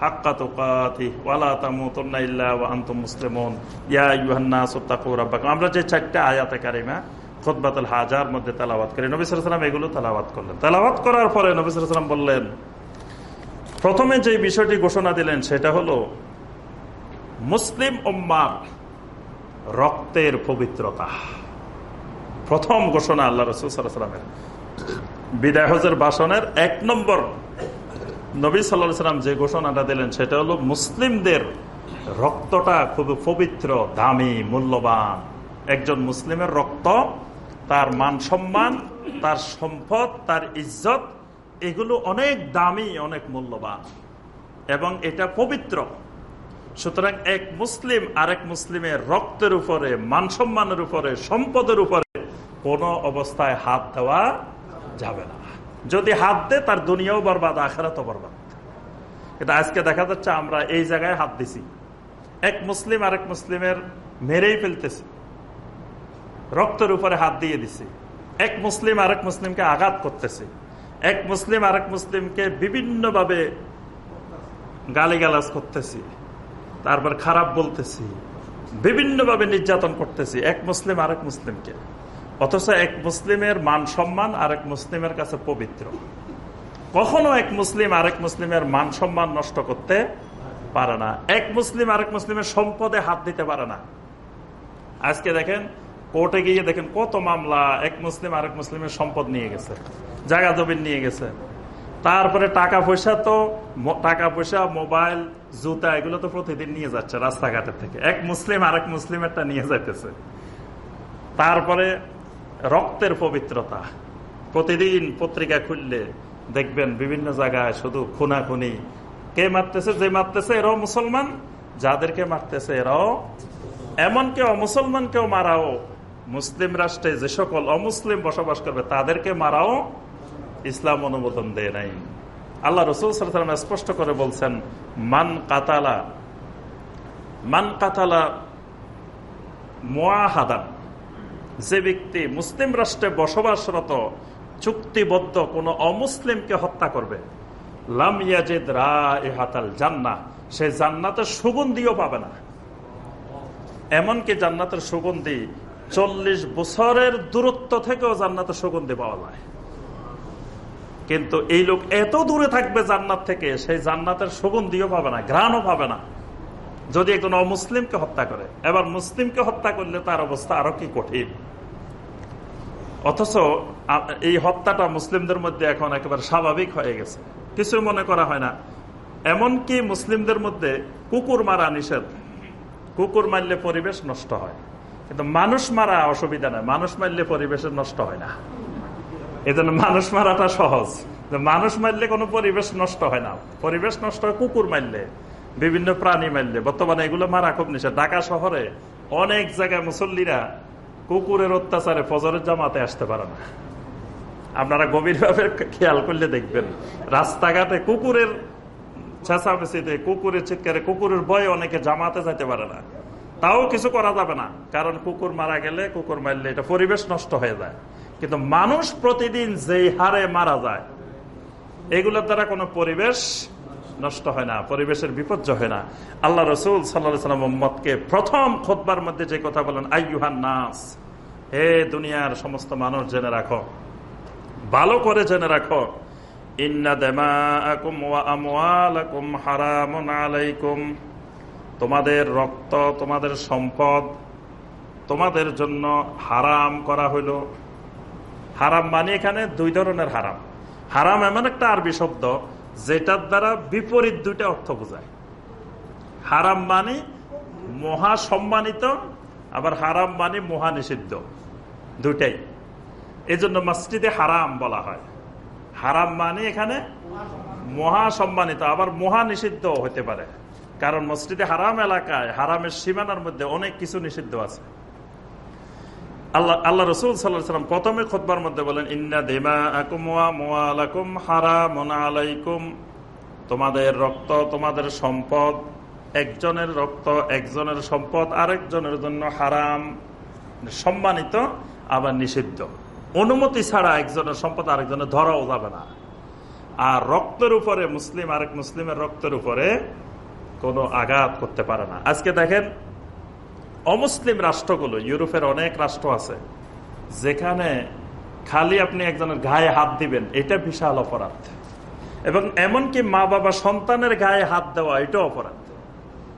হাক্কা তুকাতিহি ওয়া লা তামুতুন্না ইল্লা ওয়া আনতুম মুসলিমুন। আইয়ুহান নাসু তাকু রাব্বাকুম। আমরা যে আয়াতে হাজার মধ্যে এগুলো তেলাওয়াত করলেন। করার পরে বললেন, প্রথমে যে বিষয়টি ঘোষণা দিলেন সেটা হলো, মুসলিম উম্মার রক্তের পবিত্রতা। প্রথম ঘোষণা আল্লাহ রসুলামের বিদায় হজের বাসনের এক নম্বর নবী সাল্লা সাল্লাম যে ঘোষণাটা দিলেন, সেটা হলো মুসলিমদের রক্তটা খুব পবিত্র, দামি, মূল্যবান। একজন মুসলিমের রক্ত, তার মান সম্মান, তার সম্পদ, তার ইজ্জত, এগুলো অনেক দামি, অনেক মূল্যবান। এবং এটা পবিত্র। সুতরাং এক মুসলিম আরেক মুসলিমের রক্তের উপরে, মান সম্মানের উপরে, সম্পদের উপরে কোনো অবস্থায় হাত দেওয়া যাবে না। যদি হাত দে তার দুনিয়াও বরবাদ তো বরবাদ। এটা আজকে দেখা যাচ্ছে আমরা এই জায়গায় হাত দিছি। এক মুসলিম আরেক মুসলিমের মেরেই ফেলতেছি। রক্তের উপরে হাত দিয়ে দিছি। এক মুসলিম আরেক মুসলিমকে আঘাত করতেছে। এক মুসলিম আরেক মুসলিমকে বিভিন্নভাবে গালিগালাজ করতেছি। তারপর খারাপ বলতেছি। বিভিন্নভাবে নির্যাতন করতেছি। এক মুসলিম আরেক মুসলিমকে। অথচ এক মুসলিমের মান সম্মান আরেক মুসলিমের কাছে পবিত্র। কখনো এক মুসলিম আরেক মুসলিমের মান সম্মান নষ্ট করতে পারে না। এক মুসলিম আরেক মুসলিমের সম্পদে হাত দিতে পারে না। আজকে দেখেন, কোর্টে গিয়ে দেখেন কত মামলা এক মুসলিম আরেক মুসলিমের সম্পদ নিয়ে গেছে, জায়গা জমিন নিয়ে গেছে। তারপরে টাকা পয়সা তো টাকা পয়সা, মোবাইল, জুতা, এগুলো তো প্রতিদিন নিয়ে যাচ্ছে রাস্তাঘাটের থেকে। এক মুসলিম আরেক মুসলিমেরটা নিয়ে যাইতেছে। তারপরে রক্তের পবিত্রতা। প্রতিদিন পত্রিকা খুললে দেখবেন বিভিন্ন জায়গায় শুধু খুনাখুনি। কে মারতেছে, যে মারতেছে, এরাও মুসলমান। যাদেরকে মারতেছে, এরাও এমনকি অমুসলমানকেও মারাও। মুসলিম রাষ্ট্রে যে সকল অমুসলিম বসবাস করবে, তাদেরকে মারাও ইসলাম অনুমোদন দেয় নাই। আল্লাহ রসুল সাল্লাম স্পষ্ট করে বলছেন, মান কাতালা মান কাতালা মোয়াহাদান যে ব্যক্তি মুসলিম রাষ্ট্রে বসবাসরত, চুক্তিবদ্ধ কোন অমুসলিমকে হত্যা করবে। লাম ইয়াজেদ রা হাতাল জান্না সে জান্নাতের সুগন্ধিও পাবে না। এমনকি জান্নাতের সুগন্ধি চল্লিশ বছরের দূরত্ব থেকেও জান্নাতের সুগন্ধি পাওয়া যায়। কিন্তু এই লোক এত দূরে থাকবে জান্নাত থেকে, সেই জান্নাতের সুগন্ধিও পাবে না, ঘ্রাণও পাবে না। যদি একজন অমুসলিমকে হত্যা করে, এবার মুসলিমকে হত্যা করলে তার অবস্থা আরও কি কঠিন। অথচ এই হত্যাটা মুসলিমদের মধ্যে এখন একেবারে স্বাভাবিক হয়ে গেছে। কিছু মনে করা হয় না। এমনকি মুসলিমদের মধ্যে কুকুর মারা নিষেধ। কুকুর মারলে পরিবেশ নষ্ট হয়। কিন্তু মানুষ মারা অসুবিধা নেই। মানুষ মারলে পরিবেশ নষ্ট হয় না। এই জন্য মানুষ মারাটা সহজ। মানুষ মারলে কোনো পরিবেশ নষ্ট হয় না। পরিবেশ নষ্ট হয় কুকুর মারলে, বিভিন্ন প্রাণী মারলে। বর্তমানে এগুলো মারা খুব নিষেধ। ঢাকা শহরে অনেক জায়গায় মুসল্লিরা কুকুরের অত্যাচারে ফজরের জামাতে আসতে পারে না। আপনারা গভীরভাবে খেয়াল করলে দেখবেন, রাস্তাঘাটে কুকুরের চেঁচামেচিতে কুকুরের চিৎকারে, কুকুরের ভয়ে অনেকে জামাতে যাইতে পারে না। তাও কিছু করা যাবে না, কারণ কুকুর মারা গেলে, কুকুর মারলে এটা পরিবেশ নষ্ট হয়ে যায়। কিন্তু মানুষ প্রতিদিন যেই হারে মারা যায়, এগুলোর দ্বারা কোনো পরিবেশ নষ্ট হয় না, পরিবেশের বিপর্যয় হয় না। আল্লাহ রসুল সাল্লাম মোহাম্মদকে প্রথম খোদবার মধ্যে যে কথা বলেন, আইয়ুহান নাস হে দুনিয়ার সমস্ত মানুষ জেনে রাখো, ভালো করে জেনে রাখো তোমাদের রক্ত, তোমাদের সম্পদ, তোমাদের জন্য হারাম করা হইল। হারাম মানে এখানে দুই ধরনের হারাম। হারাম এমন একটা আরবি শব্দ যেটার দ্বারা বিপরীত দুইটা অর্থ বোঝায়। হারাম মানে মহা সম্মানিত আবার হারাম মানে মহা নিষিদ্ধ দুটাই এই জন্য মসজিদে হারাম বলা হয়। হারাম মানে এখানে মহা সম্মানিত আবার মহা নিষিদ্ধ হতে পারে। কারণ মসজিদে হারাম এলাকায়, হারামের সীমানার মধ্যে অনেক কিছু নিষিদ্ধ আছে। আল্লাহ আল্লাহ রসুল সাল্লাম প্রথমে খোদবার মধ্যে বলেন, ইন্না দেমা আকুম হারা মোনা আলাইকুম। তোমাদের রক্ত, তোমাদের সম্পদ, একজনের রক্ত, একজনের সম্পদ, আরেকজনের জন্য হারাম, সম্মানিত, আবার নিষিদ্ধ। অনুমতি ছাড়া একজনের সম্পদ আরেকজনের ধরাও যাবে না। আর রক্তের উপরে মুসলিম, আরেক মুসলিমের রক্তের উপরে কোনো আঘাত করতে পারে না। আজকে দেখেন অমুসলিম রাষ্ট্রগুলো, ইউরোপের অনেক রাষ্ট্র আছে, যেখানে খালি আপনি একজনের গায়ে হাত দিবেন, এটা বিশাল অপরাধ। এবং এমনকি মা বাবা সন্তানের গায়ে হাত দেওয়া, এটাও অপরাধ।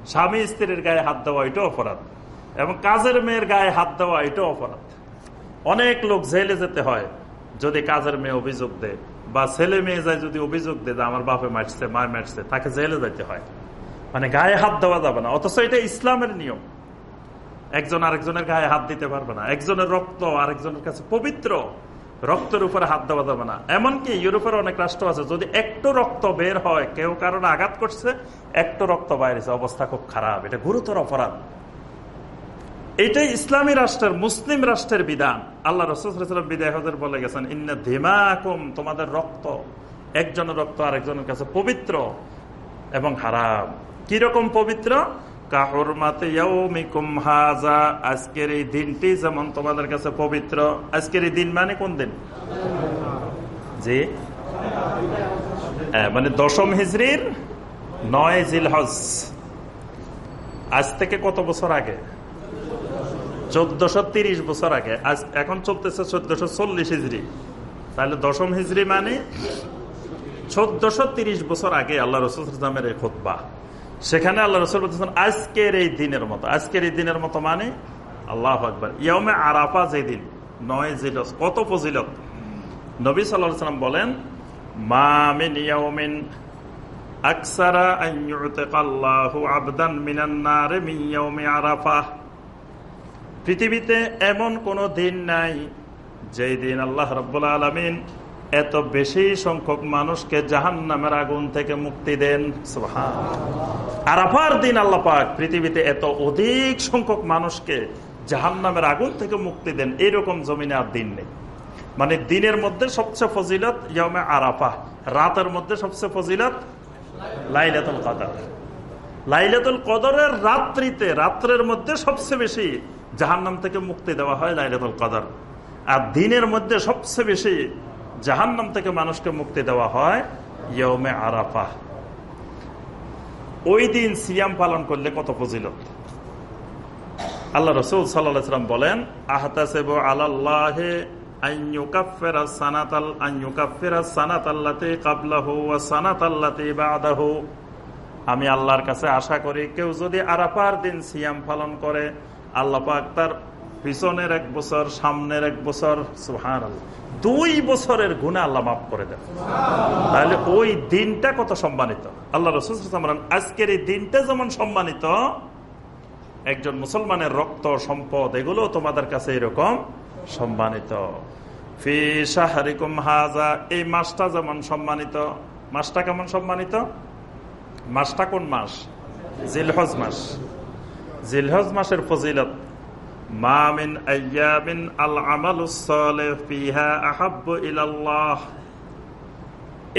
স্বামী স্ত্রীর গায়ে হাত দেওয়া, এটাও অপরাধ। এবং কাজের মেয়ের গায়ে হাত দেওয়া, এটাও অপরাধ। অনেক লোক জেলে যেতে হয়, যদি কাজের মেয়ে অভিযোগ দেয়, বা ছেলে মেয়ে যায় যদি অভিযোগ দেয় যে আমার বাপে মারছে, মা মারছে, তাকে জেলে যেতে হয়। মানে গায়ে হাত দেওয়া যাবে না। অথচ এটা ইসলামের নিয়ম। একজন আরেকজনের গায়ে হাত দিতে পারবে না। একজনের রক্ত আরেকজনের কাছে পবিত্র। রক্তের উপরে হাত দেওয়া যাবে না। এমনকি ইউরোপের অনেক রাষ্ট্র আছে, যদি একটু রক্ত বের হয়, কেউ কারণে আঘাত করছে, একটু রক্ত বাইরেছে অবস্থা খুব খারাপ। এটা গুরুতর অপরাধ। এটাই ইসলামী রাষ্ট্রের, মুসলিম রাষ্ট্রের বিধান। আল্লাহ রসুলাম বিদায় বলে গেছেন, ইন্না ধিমাকুম তোমাদের রক্ত, একজনের রক্ত আরেকজনের কাছে পবিত্র এবং হারাম। কীরকম পবিত্র? আজকের এই দিনটি যেমন তোমাদের কাছে পবিত্র আজকের এই দিন মানে কোন দিন? জি। হ্যাঁ, মানে দশম হিজড়ির নয় জিলহজ। আজ থেকে কত বছর আগে? চোদ্দশো তিরিশ বছর আগে। আজ এখন চলতেছে চোদ্দশো চল্লিশ হিজড়ি তাহলে দশম হিজড়ি মানে চোদ্দশো তিরিশ বছর আগে আল্লাহ এই খোদ্া সেখানে আল্লাহ রসুল বলতেছেন, আজকের এই দিনের মতো। আজকের এই দিনের মতো মানে আল্লাহ আকবর। ইয়মে আরাফা যে দিন, নয় জিলস কত ফজিলত? নবী সাল্লাহ সাল্লাম বলেন মামিন আবদান আরাফা। পৃথিবীতে এমন কোন দিন নাই যেই দিন আল্লাহ রব্বুল আলমিন এত বেশি সংখ্যক মানুষকে জাহান নামের আগুন থেকে মুক্তি দেন। আরাফার দিন আল্লাহ পাক পৃথিবীতে এত অধিক সংখ্যক মানুষকে জাহান নামের আগুন থেকে মুক্তি দেন এইরকম জমিনে আর দিন নেই। মানে দিনের মধ্যে সবচেয়ে ফজিলত ইয়মে আরাফা, রাতের মধ্যে সবচেয়ে ফজিলত লাইলাতুল কদর। লাইলাতুল কদরের রাত্রিতে, রাত্রের মধ্যে সবচেয়ে বেশি জাহান্নাম থেকে মুক্তি দেওয়া হয় লাইলাতুল কদর। আর দিনের মধ্যে সবচেয়ে বেশি জাহান্নাম থেকে মানুষকে মুক্তি দেওয়া হয় ইয়মে আরাফা ওই দিন সিয়াম পালন করলে কত ফজিলত? আল্লাহ রসুল সাল্লাম বলেন আমি আল্লাহর কাছে আশা করি, কেউ যদি আরাফার দিন সিয়াম পালন করে আল্লাহ পাক তার পিছনের এক বছর, সামনের এক বছর সুহান দুই বছরের গুণে আল্লাহ মাফ করে দেন। তাহলে ওই দিনটা কত সম্মানিত? আল্লাহ রসুল আজকের এই দিনটা যেমন সম্মানিত, একজন মুসলমানের রক্ত, সম্পদ এগুলো তোমাদের কাছে এরকম সম্মানিত। হাজা, এই মাসটা যেমন সম্মানিত। মাসটা কেমন সম্মানিত? মাসটা কোন মাস? জিলহজ মাস। জিলহজ মাসের ফজিলত মামিন ইলাল্লাহ।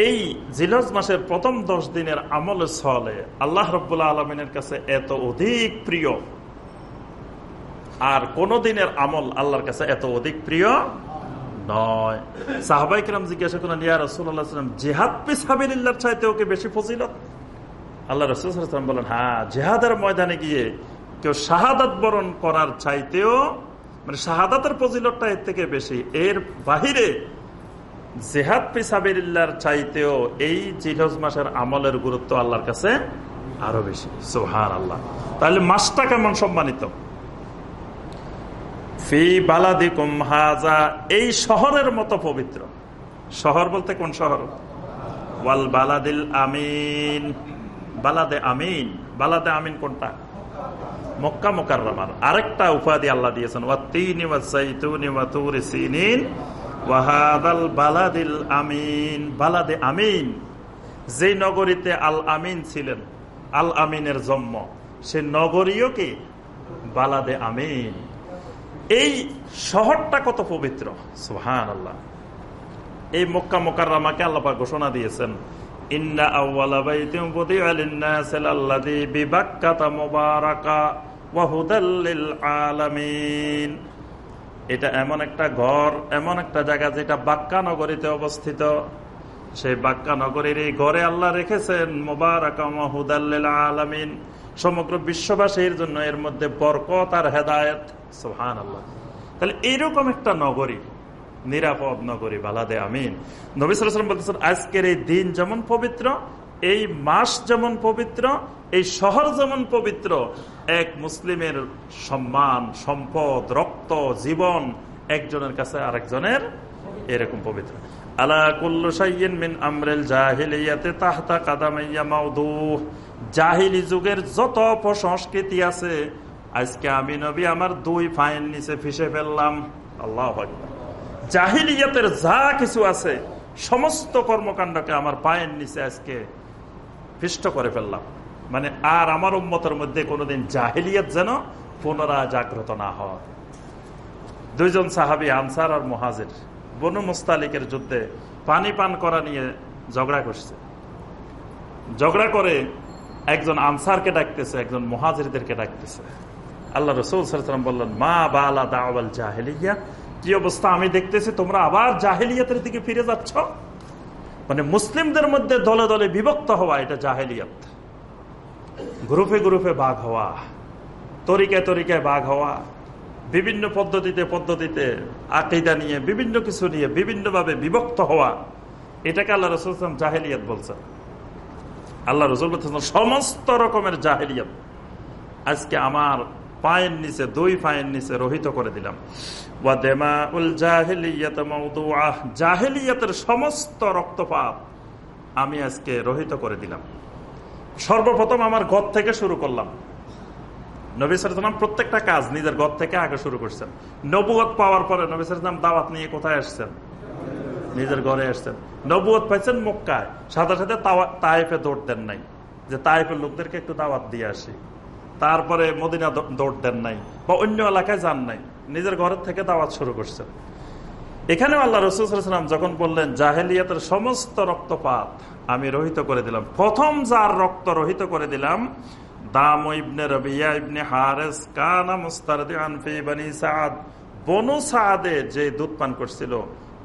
এই জিলহজ মাসের প্রথম দশ দিনের আমল সলে আল্লাহ রব্বুল্লা আলমিনের কাছে এত অধিক প্রিয়। আর কোন দিনের আমল আল্লাহর কাছে এত অধিক প্রিয় নয়। সাহাবাইকরাম জিজ্ঞাসা করেন ইয়া রসুল্লাহাম জেহাদ চাইতে ওকে বেশি ফজিলত? আল্লাহ রসুলাম বলেন হ্যাঁ জেহাদের ময়দানে গিয়ে কেউ শাহাদাত বরণ করার চাইতেও মানে শাহাদাতের ফজিলতটা এর থেকে বেশি। এর বাহিরে জেহাদ পিসাবিল্লার চাইতেও এই জিলজ মাসের আমলের গুরুত্ব আল্লাহর কাছে আরও বেশি। সোহান আল্লাহ তাহলে মাসটা কেমন সম্মানিত? ফি বালাদি এই শহরের মতো পবিত্র। শহর বলতে কোন শহর? ওয়াল বালাদিল আমিন। বালাদে আমিন। বালাদে আমিন কোনটা? মক্কা মোকার আরেকটা উপাধি আল্লাহ দিয়েছেন বালাদিল আমিন। বালাদে আমিন, যে নগরীতে আল আমিন ছিলেন, আল আমিনের জন্ম, সে নগরীও কি? বালাদে আমিন। এই শহরটা কত পবিত্র? সুহান আল্লাহ এই মক্কা মোকার আল্লাপা ঘোষণা দিয়েছেন ইন্না আউ্বালা বাইতিম বুদিআ লিন-নাসি আল্লাযী বিবাক্কাতা মুবারাকা ওয়া হুদাল লিল আলামিন। এটা এমন একটা ঘর, এমন একটা জায়গা যেটা বাক্কা নগরীতে অবস্থিত। সেই বাক্কা নগরীর এই ঘরে আল্লাহ রেখেছেন মোবারকা হুদাল আলামিন। সমগ্র বিশ্ববাসীর জন্য এর মধ্যে বরকত আর হেদায়েত। সুবহানাল্লাহ। তাহলে এইরকম একটা নগরী নিরাপদ নগরী বালাদে আমিন। নবী সালাম বলতেছেন, আজকের এই দিন যেমন পবিত্র, এই মাস যেমন পবিত্র, এই শহর যেমন পবিত্র, এক মুসলিমের সম্মান, সম্পদ, রক্ত, জীবন একজনের কাছে আরেকজনের এরকম পবিত্র। জাহিলি যুগের যত অপসংস্কৃতি আছে, আজকে আমি নবী আমার দুই ফাইন নিচে ফিসে ফেললাম। আল্লাহ আকবার। জাহিলিয়াতের যা কিছু আছে, সমস্ত কর্মকাণ্ডকে আমার পায়ের নিচে আজকে পৃষ্ঠ করে ফেললাম। মানে আর আমার উম্মতের মধ্যে কোনোদিন জাহিলিয়াত যেন পুনরায় জাগ্রত না হয়। দুইজন সাহাবি আনসার আর মহাজির, বনু মুস্তালিকের যুদ্ধে পানি পান করা নিয়ে ঝগড়া করছে। ঝগড়া করে একজন আনসারকে ডাকতেছে, একজন মহাজিরদেরকে ডাকতেছে। আল্লাহ রসুল সাল্লাম বললেন, মা বা আলা দাওয়াল জাহেলিয়া? কি অবস্থা? আমি দেখতেছি তোমরা আবার জাহেলিয়াতের দিকে ফিরে যাচ্ছ। মানে মুসলিমদের মধ্যে দলে দলে বিভক্ত হওয়া এটা জাহেলিয়াত। গ্রুপে গ্রুপে বাঘ হওয়া, তরিকায় তরিকায় বাঘ হওয়া, বিভিন্ন পদ্ধতিতে পদ্ধতিতে আকিদা নিয়ে, বিভিন্ন কিছু নিয়ে বিভিন্নভাবে বিভক্ত হওয়া, এটাকে আল্লাহ রসুল জাহেলিয়াত বলছেন। আল্লাহ রসুল বলছেন, সমস্ত রকমের জাহেলিয়াত। আজকে আমার পায়ের নিচে, দুই পায়ের নিচে রহিত করে দিলাম। জাহেলিয়াতের সমস্ত রক্তপাত আমি আজকে রহিত করে দিলাম। সর্বপ্রথম আমার ঘর থেকে শুরু করলাম। নবী সালাম প্রত্যেকটা কাজ নিজের ঘর থেকে আগে শুরু করছেন। নবুয়ত পাওয়ার পরে নবী সালাম দাওয়াত নিয়ে কোথায় আসছেন? নিজের ঘরে আসছেন। নবুয়ত পাইছেন মক্কায়। সাথে সাথে তাইফে দৌড় দেন নাই। যে তাইফের লোকদেরকে একটু দাওয়াত দিয়ে আসি। তারপরে মদিনা দৌড় দেন নাই বা অন্য এলাকায় যান নাই। নিজের ঘরের থেকে দাওয়াত শুরু করছেন। এখানেও আল্লাহ রসুলাম যখন বললেন, জাহেলিয়াতের সমস্ত রক্তপাত আমি রহিত করে দিলাম। প্রথম যার রক্ত রহিত করে দিলাম, দাম ইবনে রবিয়া ইবনে হারেস কানা মুস্তারদি বনু সাদে। যে দুধ পান করছিল,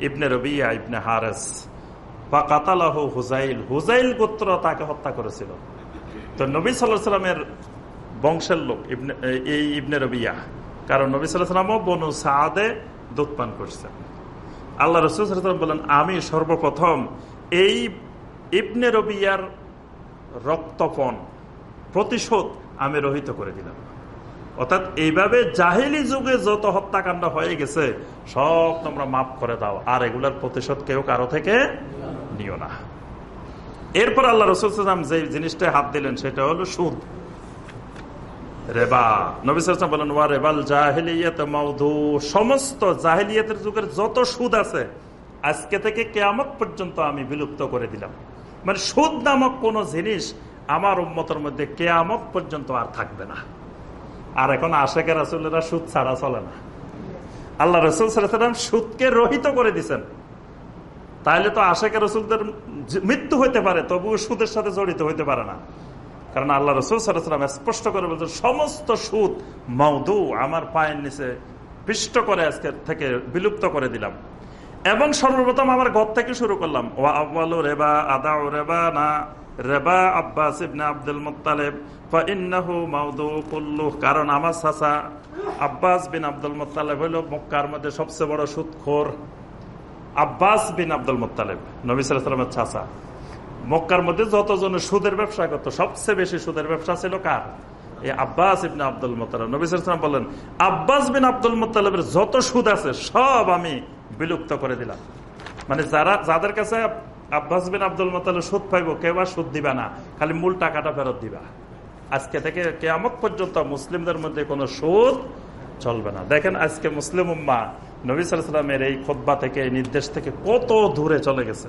ইবনে রবিয়া ইবনে হারেস। বা কাতালাহ হুজাইল হুজাইল গোত্র তাকে হত্যা করেছিল। তো নবী সাল্লাহ সাল্লামের বংশের লোক ইবনে, এই ইবনে রবিয়া। কারণ নবী সাল্লামও বনু সাদে দুধ পান করছেন। আল্লাহ রসুল বলেন, আমি সর্বপ্রথম এই ইবনে রবিয়ার রক্তপণ, প্রতিশোধ আমি রহিত করে দিলাম। অর্থাৎ এইভাবে জাহিলি যুগে যত হত্যাকাণ্ড হয়ে গেছে, সব তোমরা মাফ করে দাও, আর এগুলার প্রতিশোধ কেউ কারও থেকে নিও না। এরপর আল্লাহ রসুলাম যে জিনিসটা হাত দিলেন, সেটা হলো সুদ। রেবা। নবী বলেন, ওয়া রেবাল জাহিলিয়াত মৌধু সমস্ত জাহিলিয়াতের যুগের যত সুদ আছে, আজকে থেকে কেয়ামত পর্যন্ত আমি বিলুপ্ত করে দিলাম। মানে সুদ নামক কোন জিনিস আমার উম্মতের মধ্যে কেয়ামত পর্যন্ত আর থাকবে না। আর এখন আশেখের রাসুলেরা সুদ ছাড়া চলে না। আল্লাহ রসুল সাল্লাম সুদকে রহিত করে দিচ্ছেন তাহলে তো আশেখের রসুলদের মৃত্যু হইতে পারে, তবুও সুদের সাথে জড়িত হইতে পারে না। কারণ আল্লাহ রসুল সাল্লাম স্পষ্ট করে বলছেন, সমস্ত সুদ মৌদু আমার পায়ের নিচে পিষ্ট করে আজকে থেকে বিলুপ্ত করে দিলাম। এবং সর্বপ্রথম আমার ঘর থেকে শুরু করলাম। ও আব্বাল রেবা আদা রেবা না রেবা আব্বাস ইবনে আব্দুল মুতালেব কারণ আমার চাচা আব্বাস বিন আব্দুল মোত্তালেব হইল মক্কার মধ্যে সবচেয়ে বড় সুদখোর আব্বাস বিন আব্দুল মোত্তালেব, নবী সালামের চাচা। মক্কার মধ্যে যতজনের সুদের ব্যবসা করত, সবচেয়ে বেশি সুদের ব্যবসা ছিল কার? এই আব্বাস ইবিন আব্দুল মোতালেব নবী সালাম বললেন আব্বাস বিন আব্দুল মোতালেবের যত সুদ আছে, সব আমি বিলুপ্ত করে দিলাম। মানে যারা, যাদের কাছে আব্বাস বিন আব্দুল মোতালেব সুদ পাইব, কেউ আর সুদ দিবা না, খালি মূল টাকাটা ফেরত দিবা। আজকে থেকে কেয়ামত পর্যন্ত মুসলিমদের মধ্যে কোনো সুদ চলবে না। দেখেন আজকে মুসলিম উম্মা নবী সালামের এই খোদ্া থেকে, এই নির্দেশ থেকে কত দূরে চলে গেছে।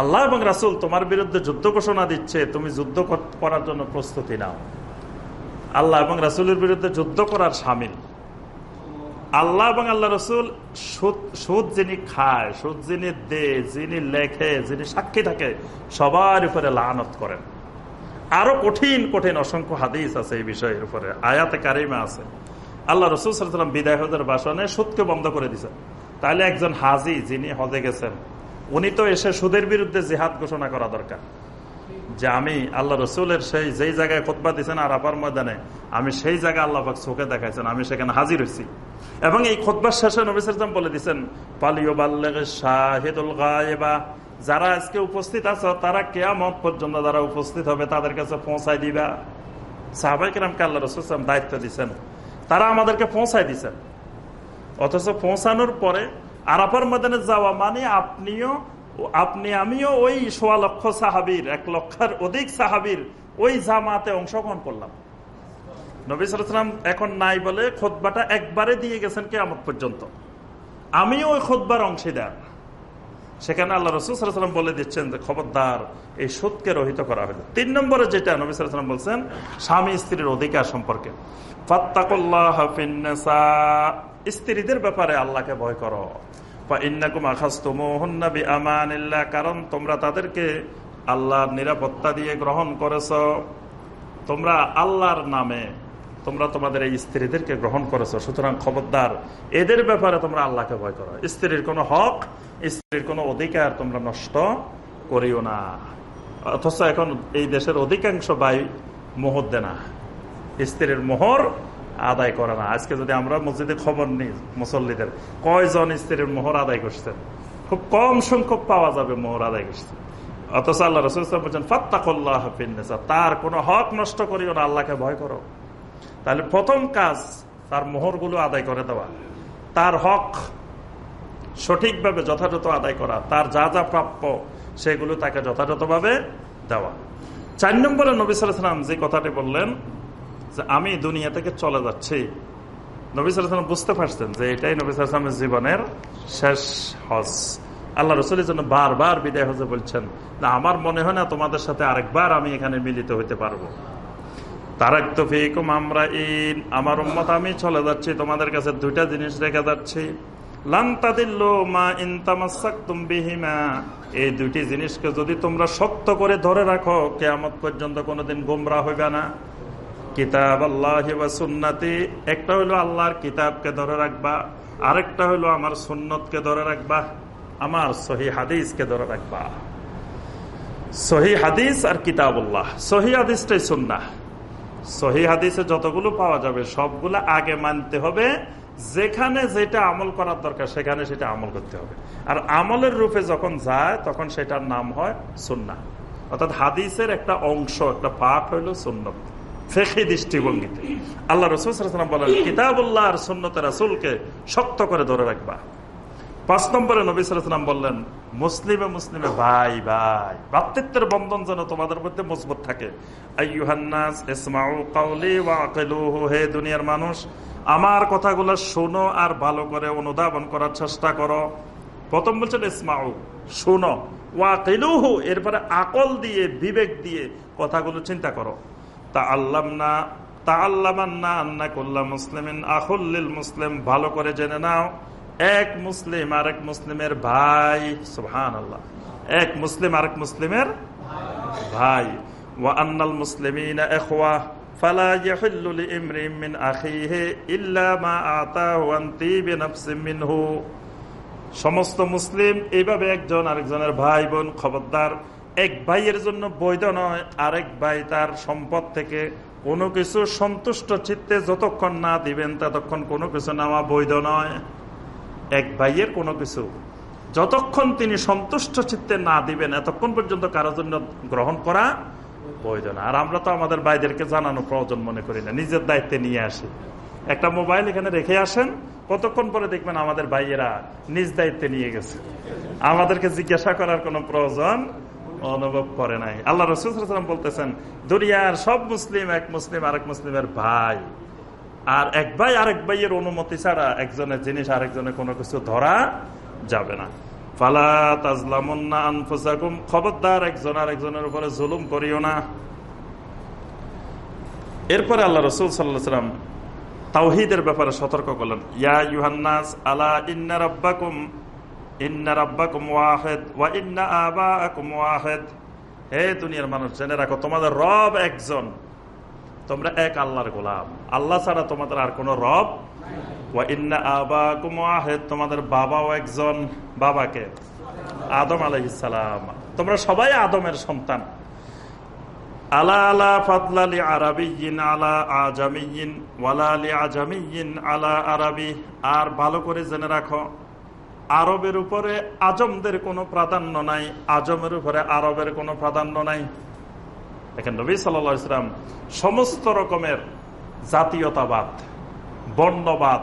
আল্লাহ এবং রাসূল তোমার বিরুদ্ধে যুদ্ধ ঘোষণা দিচ্ছে, তুমি যুদ্ধ করার জন্য প্রস্তুতি নাও। আল্লাহ এবং রাসূলের বিরুদ্ধে যুদ্ধ করার সামিল। আল্লাহ এবং আল্লাহ রসুল সুদ যিনি খায়, সুদ যিনি দে যিনি লেখে, যিনি সাক্ষী থাকে, সবার উপরে লানত করেন। আরও কঠিন কঠিন অসংখ্য হাদিস আছে এই বিষয়ের উপরে। আয়াতে কারিমা আছে। আল্লাহ রসুল সাল্লাম বিদায় হজের বাসনে সুদকে বন্ধ করে দিচ্ছেন তাহলে একজন হাজি যিনি হজে গেছেন উনি তো এসে সুদের বিরুদ্ধে জেহাদ ঘোষণা করা দরকার। যে আমি আল্লাহ রসুলের সেই যেই জায়গায় খোদবা দিচ্ছেন আর আপার ময়দানে, আমি সেই জায়গায় আল্লাহ চোখে দেখাইছেন, আমি সেখানে হাজির হয়েছি এবং এই খোদবার শেষে নবিসাম বলে দিচ্ছেন পালিও শাহিদুল গায়েবা যারা আজকে উপস্থিত আছে, তারা কেয়ামত পর্যন্ত যারা উপস্থিত হবে, তাদের কাছে পৌঁছায় দিবা। সাহাবাইকেরামকে আল্লাহ রসুলাম দায়িত্ব দিচ্ছেন তারা আমাদেরকে পৌঁছায় দিচ্ছেন অথচ পৌঁছানোর পরে আরাফার ময়দানে যাওয়া মানে আপনিও, আপনি আমিও ওই সোয়া লক্ষ সাহাবির, এক লক্ষের অধিক সাহাবির ওই জামাতে অংশগ্রহণ করলাম। নবিসাম এখন নাই বলে খোদবাটা একবারে দিয়ে গেছেন কে আমার পর্যন্ত। আমিও ওই খোদবার অংশীদার। সেখানে আল্লাহ রসুলাম বলে দিচ্ছেন যে, খবরদার, এই সুদকে রহিত করা হলো। তিন নম্বরে যেটা নবিসাম বলছেন, স্বামী স্ত্রীর অধিকার সম্পর্কে। স্ত্রীদের ব্যাপারে আল্লাহকে ভয় করো। কারণ তোমরা তাদেরকে আল্লাহর নিরাপত্তা দিয়ে গ্রহণ করেছ তোমরা আল্লাহর নামে তোমরা তোমাদের এই স্ত্রীদেরকে গ্রহণ করেছ সুতরাং খবরদার এদের ব্যাপারে তোমরা আল্লাহকে ভয় করো স্ত্রীর কোনো হক স্ত্রীর কোনো অধিকার তোমরা নষ্ট করিও না অথচ এখন এই দেশের অধিকাংশ বাই মোহর দেনা স্ত্রীর মোহর আদায় করে না। আজকে যদি আমরা মসজিদে খবর নিই মুসল্লিদের, কয়জন স্ত্রীর মোহর আদায় করছেন খুব কম সংখ্যক পাওয়া যাবে মোহর আদায় করছে। অথচ আল্লাহ রসুল বলছেন ফাত্তাকল্লাহ তার কোনো হক নষ্ট করিও না, আল্লাহকে ভয় করো। তাহলে প্রথম কাজ, তার মোহরগুলো আদায় করে দেওয়া। তার হক সঠিকভাবে যথাযথ আদায় করা, তার যা যা প্রাপ্য, সেগুলো তাকে যথাযথভাবে দেওয়া। চার নম্বরে নবী সালাম যে কথাটি বললেন যে আমি দুনিয়া থেকে চলে যাচ্ছি। নবী বুঝতে পারছেন যে এটাই নবী সালামের জীবনের শেষ হজ। আল্লাহ রসুলের জন্য বারবার বিদায় হজে বলছেন, না, আমার মনে হয় না তোমাদের সাথে আরেকবার আমি এখানে মিলিত হইতে পারব। তারাক তফিকুম আমরা ইন আমার উম্মত, আমি চলে যাচ্ছি, তোমাদের কাছে দুইটা জিনিস রেখে যাচ্ছি। এই দুইটি জিনিসকে যদি তোমরা শক্ত করে ধরে রাখো, কেয়ামত পর্যন্ত কোনোদিন গোমরা হইবে না। কিতাব আল্লাহ সুন্নাতি, একটা হইল আল্লাহর কিতাবকে ধরে রাখবা, আরেকটা হইল আমার সুন্নতকে ধরে রাখবা, আমার সহি হাদিসকে ধরে রাখবা। সহি হাদিস আর কিতাবুল্লাহ। সহি হাদিসটাই সুন্না সহি হাদিসে যতগুলো পাওয়া যাবে, সবগুলো আগে মানতে হবে, যেখানে যেটা আমল করার দরকার, সেখানে সেটা আমল করতে হবে। আর আমলের রূপে যখন যায়, তখন সেটার নাম হয় সুন্না অর্থাৎ হাদিসের একটা অংশ, একটা পাঠ হইল সুন্নত। ফেকি দৃষ্টিভঙ্গিতে আল্লাহ রসুল বলেন, কিতাবুল্লাহ আর সুন্নত রাসুলকে শক্ত করে ধরে রাখবা। পাঁচ নম্বরে নবী সালাম বললেন, মুসলিমে মুসলিমে, ভাই ভাই ভাতৃত্বের বন্ধন যেন তোমাদের মধ্যে মজবুত থাকে। হে দুনিয়ার মানুষ, আমার কথাগুলো শোনো আর ভালো করে অনুধাবন করার চেষ্টা করো। প্রথম বলছেন ইসমাউ, শোনো। ওয়াকিলুহু এরপরে আকল দিয়ে, বিবেক দিয়ে কথাগুলো চিন্তা করো। তা আল্লাম না তা আল্লামান না ভালো করে জেনে নাও। এক মুসলিম আরেক মুসলিমের ভাই সুহান আল্লাহ এক মুসলিম আরেক মুসলিমের ভাই। আন্নাল মুসলিমিন মিন সমস্ত মুসলিম, এইভাবে একজন আরেকজনের ভাই বোন, খবরদার। এক ভাইয়ের জন্য বৈধ নয়, আরেক ভাই তার সম্পদ থেকে কোনো কিছু সন্তুষ্ট চিত্তে যতক্ষণ না দিবেন, ততক্ষণ কোনো কিছু নেওয়া বৈধ নয়। এক ভাইয়ের কোনো কিছু যতক্ষণ তিনি সন্তুষ্ট চিত্তে না দিবেন, এতক্ষণ পর্যন্ত কারোর জন্য গ্রহণ করা বৈধ না। আর আমরা তো আমাদের ভাইদেরকে জানানো প্রয়োজন মনে করি না, নিজের দায়িত্বে নিয়ে আসি। একটা মোবাইল এখানে রেখে আসেন, কতক্ষণ পরে দেখবেন আমাদের ভাইয়েরা নিজ দায়িত্বে নিয়ে গেছে। আমাদেরকে জিজ্ঞাসা করার কোনো প্রয়োজন অনুভব করে নাই। আল্লাহ রসুলাম বলতেছেন, দুনিয়ার সব মুসলিম এক মুসলিম, আরেক মুসলিমের ভাই। আর এক ভাই আরেক ভাইয়ের অনুমতি ছাড়া একজনের জিনিস আরেকজনের কোনো কিছু ধরা যাবে না। উপরে জুলুম না। এরপরে আল্লাহ রসুল তাওহিদের ব্যাপারে সতর্ক করলেন ওয়া ইন্না হে দুনিয়ার তোমাদের রব একজন। তোমরা এক আল্লাহর গোলাম। আল্লাহ ছাড়া তোমাদের আর কোন রব ওয়া ইন্না তোমাদের বাবাও একজন। বাবাকে? আদম তোমরা সবাই আদমের সন্তান। আলা আলা আলা আজামিয়িন আলা আর ভালো করে জেনে রাখো। আরবের উপরে আজমদের কোনো প্রাধান্য নাই, আজমের উপরে আরবের কোনো প্রাধান্য নাই। দেখেন নবী সাল্লাম সমস্ত রকমের জাতীয়তাবাদ, বর্ণবাদ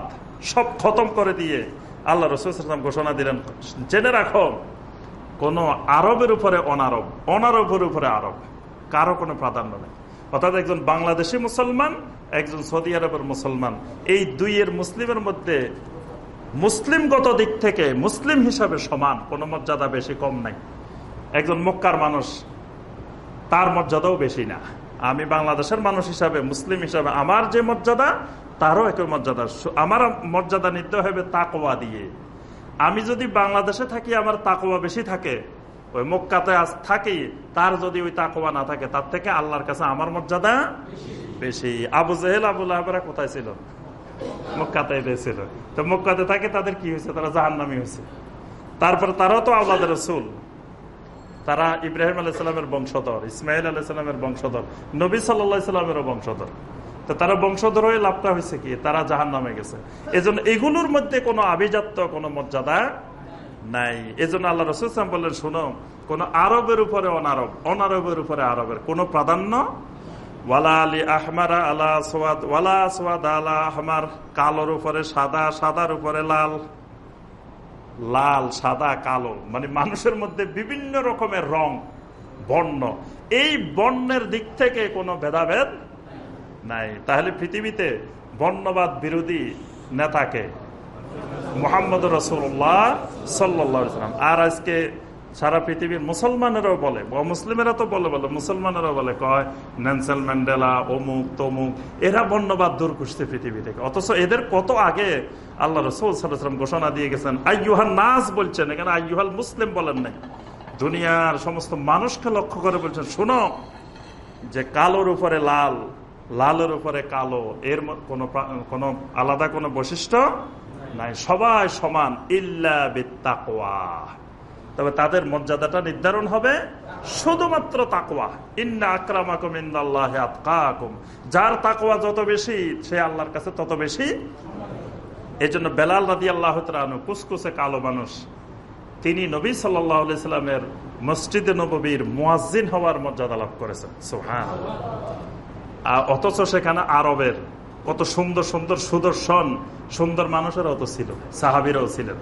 সব খতম করে দিয়ে আল্লাহ রসুলাম ঘোষণা দিলেন, জেনে রাখো, কোন আরবের উপরে অনারব, অনারবের উপরে আরব, কারও কোনো প্রাধান্য নেই। অর্থাৎ একজন বাংলাদেশি মুসলমান, একজন সৌদি আরবের মুসলমান, এই দুইয়ের মুসলিমের মধ্যে মুসলিমগত দিক থেকে মুসলিম হিসাবে সমান কোনো মর্যাদা বেশি কম নাই। একজন মক্কার মানুষ তার মর্যাদাও বেশি না। আমি বাংলাদেশের মানুষ হিসাবে মুসলিম হিসাবে আমার যে মর্যাদা তারও একই মর্যাদা। আমার মর্যাদা নিতে হবে তাকোয়া দিয়ে। আমি যদি বাংলাদেশে থাকি আমার তাকোয়া বেশি থাকে ওই মক্কাতে আজ থাকি তার যদি ওই তাকোয়া না থাকে তার থেকে আল্লাহর কাছে আমার মর্যাদা বেশি। আবু জেহেল আবুল আহবেরা কোথায় ছিল? মক্কাতে ছিল তো মক্কাতে থাকে, তাদের কি হয়েছে? তারা জাহান্নামি হয়েছে। তারপর তারাও তো আল্লাহ রসুল। তারা ইব্রাহিম আলাইসালামের বংশধর ইসমাইল আলাইসালামের বংশধর, নবী সাল্লামেরও বংশধর। তো তারা বংশধর হয়ে লাভটা হয়েছে কি? তারা জাহান নামে গেছে। এজন্য এগুলোর মধ্যে কোনো আভিজাত্য, কোনো মর্যাদা নাই। এজন্য আল্লাহ রসুলাম বললেন, শুনো, কোন আরবের উপরে অনারব, অনারবের উপরে আরবের কোনো প্রাধান্য ওয়ালা আলী আহমারা আলা সোয়াদ, ওয়ালা সোয়াদ আলা আহমার, কালোর উপরে সাদা, সাদার উপরে লাল। লাল, সাদা, কালো মানে মানুষের মধ্যে বিভিন্ন রকমের রং, বর্ণ। এই বর্ণের দিক থেকে কোনো ভেদাভেদ নাই। তাহলে পৃথিবীতে বর্ণবাদ বিরোধী নেতাকে মোহাম্মদ রসুল্লাহ সাল্লাম আর আজকে সারা পৃথিবীর মুসলমানেরাও বলে মুসলিমেরা তো বলে বলে, মুসলমানেরাও বলে, কয় ন্যান্সেল ম্যান্ডেলা, অমুক, তমুক, এরা বর্ণবাদ দূর করছে পৃথিবী থেকে। অথচ এদের কত আগে আল্লাহ রসুলাম ঘোষণা দিয়ে গেছেন আইয়ুহাল নাস বলছেন, এখানে আইয়ুহাল মুসলিম বলেন নাই। দুনিয়ার সমস্ত মানুষকে লক্ষ্য করে বলছেন, শুনো, যে কালোর উপরে লাল, লালের উপরে কালো, এর কোনো কোনো আলাদা কোনো বৈশিষ্ট্য নাই। সবাই সমান, ইল্লা বিত্তাকোয়া তবে তাদের মর্যাদাটা নির্ধারণ হবে শুধুমাত্র তাকোয়া ইন্না আক্রামাকুম ইন্দাল্লাহ যার তাকোয়া যত বেশি, সে আল্লাহর কাছে তত বেশি। এই জন্য বেলাল রাদি আল্লাহ কুসকুসে কালো মানুষ। তিনি নবী সাল্লামের মসজিদে নবীর মুয়াজিন হওয়ার মর্যাদা লাভ করেছেন। সোহান অথচ সেখানে আরবের কত সুন্দর সুন্দর সুদর্শন, সুন্দর মানুষের অত ছিল, সাহাবিরাও ছিলেন।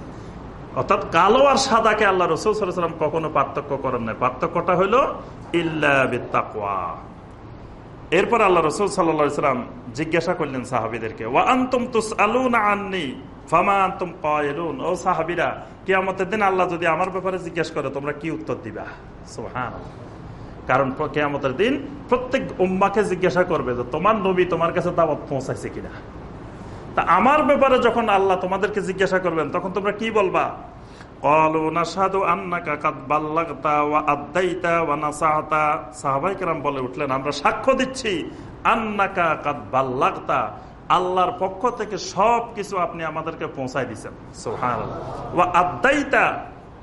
অর্থাৎ কালো আর সাদাকে আল্লাহ রসুলাম কখনো পার্থক্য করেন নাই। পার্থক্যটা হইল ইল্লা এরপর আল্লাহ রসুল সাল্লাম জিজ্ঞাসা করলেন সাহাবিদেরকে, ওয়া আন্তুম তুস আলু না আননি ফামা ও সাহাবিরা দিন আল্লাহ যদি আমার ব্যাপারে জিজ্ঞাসা তোমরা কি উত্তর দিবা? কারণ কেয়ামতের দিন প্রত্যেক উম্মাকে জিজ্ঞাসা করবে যে, তোমার নবী তোমার কাছে দাওয়াত পৌঁছাইছে কিনা? তা আমার ব্যাপারে যখন আল্লাহ তোমাদেরকে জিজ্ঞাসা করবেন, তখন তোমরা কি বলবা? বলে উঠলেন, আমরা সাক্ষ্য দিচ্ছি আল্লাহর পক্ষ থেকে আপনি আমাদেরকে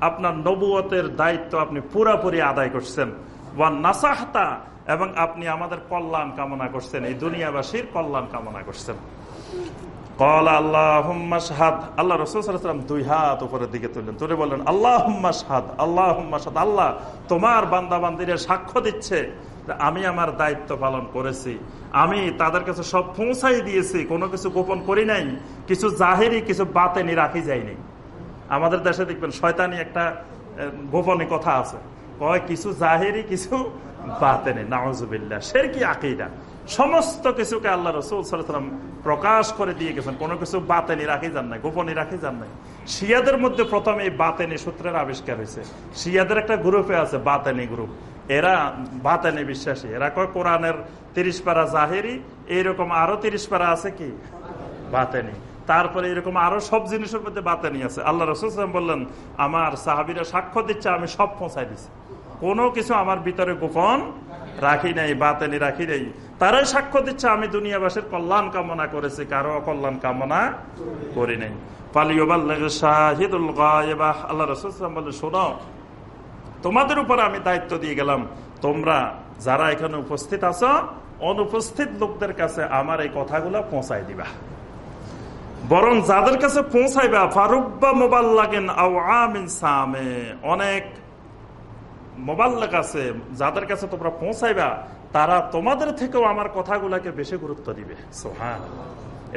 আপনার নবুয়তের দায়িত্ব আপনি পুরাপুরি আদায় করছেন। ওয়া নাসাহতা, এবং আপনি আমাদের কল্যাণ কামনা করছেন। এই দুনিয়াবাসীর কল্যাণ কামনা করছেন। আল্লাহ দুই হাত উপরের দিকে তুললেন। তুলে বললেন আল্লাহ আল্লাহ তোমার সাক্ষ্য দিচ্ছে আমি আমার দায়িত্ব পালন করেছি। আমি তাদের কাছে সব পৌঁছাই দিয়েছি, কোনো কিছু গোপন করি নাই, কিছু জাহেরি, কিছু বাতেনি রাখি যায়নি আমাদের দেশে দেখবেন শয়তানি একটা গোপনে কথা আছে। কয়, কিছু জাহেরি, কিছু বাতেনি নাওজুবিল্লা সের কি আকিদা। সমস্ত কিছুকে আল্লাহ রসুল সাল্লাম প্রকাশ করে দিয়ে গেছেন। কোনো কিছু বাতেনি রাখি যান নাই গোপনে রাখি যান নাই। শিয়াদের মধ্যে প্রথম এই বাতেনি সূত্রের আবিষ্কার হয়েছে। শিয়াদের একটা গ্রুপে আছে বাতেনি গ্রুপ। এরা বাতেনি বিশ্বাসী। এরা কয়, কোরআনের তিরিশ পারা জাহেরি, এইরকম আরও তিরিশ পারা আছে কি? বাতেনি তারপরে এরকম আরও সব জিনিসের মধ্যে বাতেনি আছে। আল্লাহ রসুল বললেন, আমার সাহাবিরা সাক্ষ্য দিচ্ছে, আমি সব পৌঁছাই দিচ্ছি কোনো কিছু আমার ভিতরে গোপন রাখি নাই বাতেনি রাখি নাই। তারাই সাক্ষ্য দিচ্ছে, আমি দুনিয়াবাসীর কল্যাণ কামনা করেছি, কারও অকল্যাণ কামনা করি নাই। আল্লাহ বলে শোনো, তোমাদের উপর আমি দায়িত্ব দিয়ে গেলাম। তোমরা যারা এখানে উপস্থিত আছো, অনুপস্থিত লোকদের কাছে আমার এই দিবা। বরং যাদের কাছে পৌঁছাইবা, ফারুব্বা মোবাইল লাগেন অনেক মোবাল্লাক আছে, যাদের কাছে তোমরা পৌঁছাইবা, তারা তোমাদের থেকেও আমার কথাগুলাকে বেশি গুরুত্ব দিবে। সোহান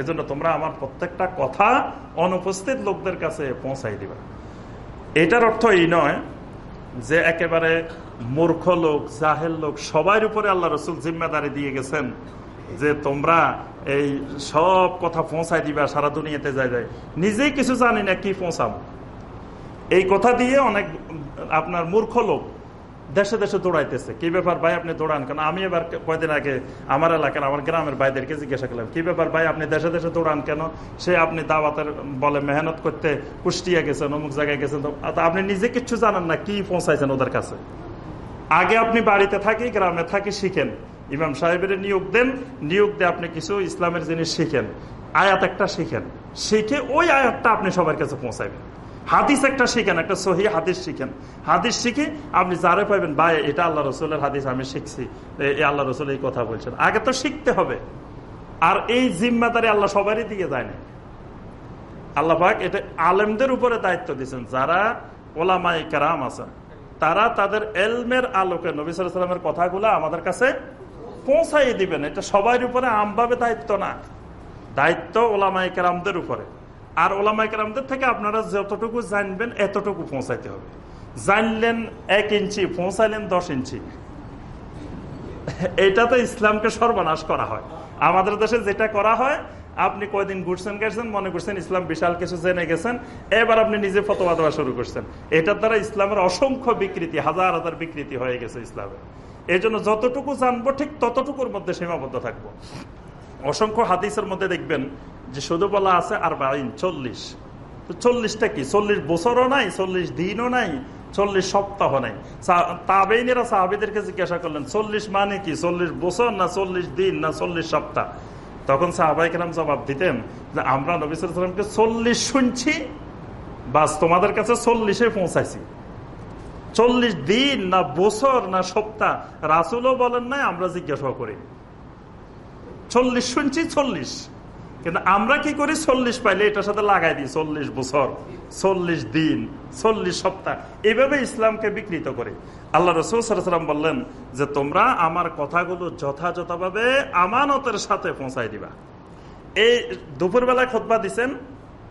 এজন্য তোমরা আমার প্রত্যেকটা কথা অনুপস্থিত লোকদের কাছে পৌঁছাই দিবা। এটার অর্থ এই নয় যে একেবারে মূর্খ লোক, জাহেল লোক, সবার উপরে আল্লাহ রসুল জিম্মাদারি দিয়ে গেছেন যে তোমরা এই সব কথা পৌঁছাই দিবা, সারা দুনিয়াতে যাই যায় নিজেই কিছু জানি না কি পৌঁছাবো। এই কথা দিয়ে অনেক আপনার মূর্খ লোক দেশে দেশে দৌড়াইতেছে। কি ব্যাপার ভাই আপনি দৌড়ান? কেন আমি এবার কয়দিন আগে আমার এলাকার, আমার গ্রামের ভাইদেরকে জিজ্ঞাসা করলাম, কি ব্যাপার ভাই, আপনি দেশে দেশে দৌড়ান কেন? সে আপনি দাওয়াতের বলে মেহনত করতে কুষ্টিয়া গেছেন, অমুক জায়গায় গেছেন আপনি নিজে কিচ্ছু জানান না, কি পৌঁছাইছেন ওদের কাছে? আগে আপনি বাড়িতে থাকি, গ্রামে থাকি, শিখেন। ইমাম সাহেবের নিয়োগ দেন, নিয়োগ দিয়ে আপনি কিছু ইসলামের জিনিস শিখেন, আয়াত একটা শিখেন। শিখে ওই আয়াতটা আপনি সবার কাছে পৌঁছাইবেন। হাদিস একটা শিখেন, একটা সহি হাদিস শিখেন। হাদিস শিখে আপনি যারে পাইবেন, ভাই, এটা আল্লাহ রসুলের হাদিস, আমি শিখছি। এই আল্লাহ রসুল এই কথা বলছেন। আগে তো শিখতে হবে। আর এই জিম্মাদারি আল্লাহ সবারই দিকে যায় না। আল্লাহ পাক এটা আলেমদের উপরে দায়িত্ব দিয়েছেন। যারা ওলামাই কারাম আছেন, তারা তাদের এলমের আলোকে নবী সাল্লামের কথাগুলো আমাদের কাছে পৌঁছাই দিবেন। এটা সবার উপরে আমভাবে দায়িত্ব না। দায়িত্ব ওলামাই কারামদের উপরে। আর ওলামাইকার থেকে আপনারা যতটুকু জানবেন এতটুকু পৌঁছাইতে হবে। জানলেন এক ইঞ্চি, পৌঁছাইলেন দশ ইঞ্চি। এটাতে ইসলামকে সর্বনাশ করা হয়। আমাদের দেশে যেটা করা হয়, আপনি কয়দিন ঘুরছেন, গেছেন, মনে করছেন ইসলাম বিশাল কিছু জেনে গেছেন, এবার আপনি নিজে ফতোয়া দেওয়া শুরু করছেন। এটার দ্বারা ইসলামের অসংখ্য বিকৃতি, হাজার হাজার বিকৃতি হয়ে গেছে ইসলামে। এই জন্য যতটুকু জানব, ঠিক ততটুকুর মধ্যে সীমাবদ্ধ থাকব। অসংখ্য হাদিসের মধ্যে দেখবেন যে শুধু বলা আছে আর বাইন চল্লিশ চল্লিশটা কি? চল্লিশ বছরও নাই, চল্লিশ দিনও নাই, চল্লিশ সপ্তাহ নাই। তাবেইনেরা সাহাবিদেরকে জিজ্ঞাসা করলেন, চল্লিশ মানে কি? চল্লিশ বছর না চল্লিশ দিন না চল্লিশ সপ্তাহ? তখন সাহাবাইকেরাম জবাব দিতেন যে, আমরা নবিসামকে চল্লিশ শুনছি, বাস তোমাদের কাছে চল্লিশে পৌঁছাইছি। চল্লিশ দিন না বছর না সপ্তাহ? রাসুলও বলেন নাই, আমরা জিজ্ঞাসা করি। চল্লিশ শুনছি, চল্লিশ। কিন্তু আমরা কি করি? চল্লিশ পাইলে এটার সাথে লাগাই দিই। চল্লিশ বছর, চল্লিশ দিন, চল্লিশ সপ্তাহ। এভাবে ইসলামকে বিকৃত করে। আল্লাহ রসুলাম বললেন যে, তোমরা আমার কথাগুলো যথাযথভাবে আমানতের সাথে পৌঁছাই দিবা। এই দুপুরবেলায় খোদবা দিচ্ছেন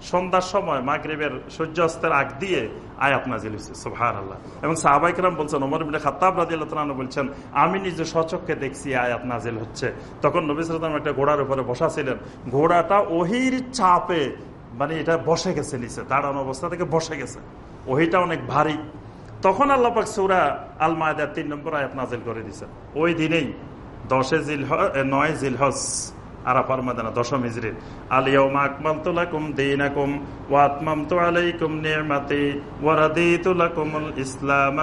সন্ধ্যার সময় মাগরীবের সূর্য অস্তের আগ দিয়ে আয়াত নাজিল হয়েছে সোহান আল্লাহ এবং সাহাবাইকরাম বলছেন ওমর বিন খাতাব রাজি আল্লাহ বলছেন, আমি নিজে সচককে দেখছি আয়াত নাজিল হচ্ছে। তখন নবী সালাম একটা ঘোড়ার উপরে বসা ছিলেন। ঘোড়াটা ওহির চাপে মানে এটা বসে গেছে নিচে, দাঁড়ানো অবস্থা থেকে বসে গেছে। ওহিটা অনেক ভারী। তখন আল্লাহ পাক সৌরা আল মায়দার তিন নম্বর আয়াত নাজিল করে দিছে ওই দিনেই দশে জিল নয় জিলহজ মাদানা দশম আলাইকুম ইসলাম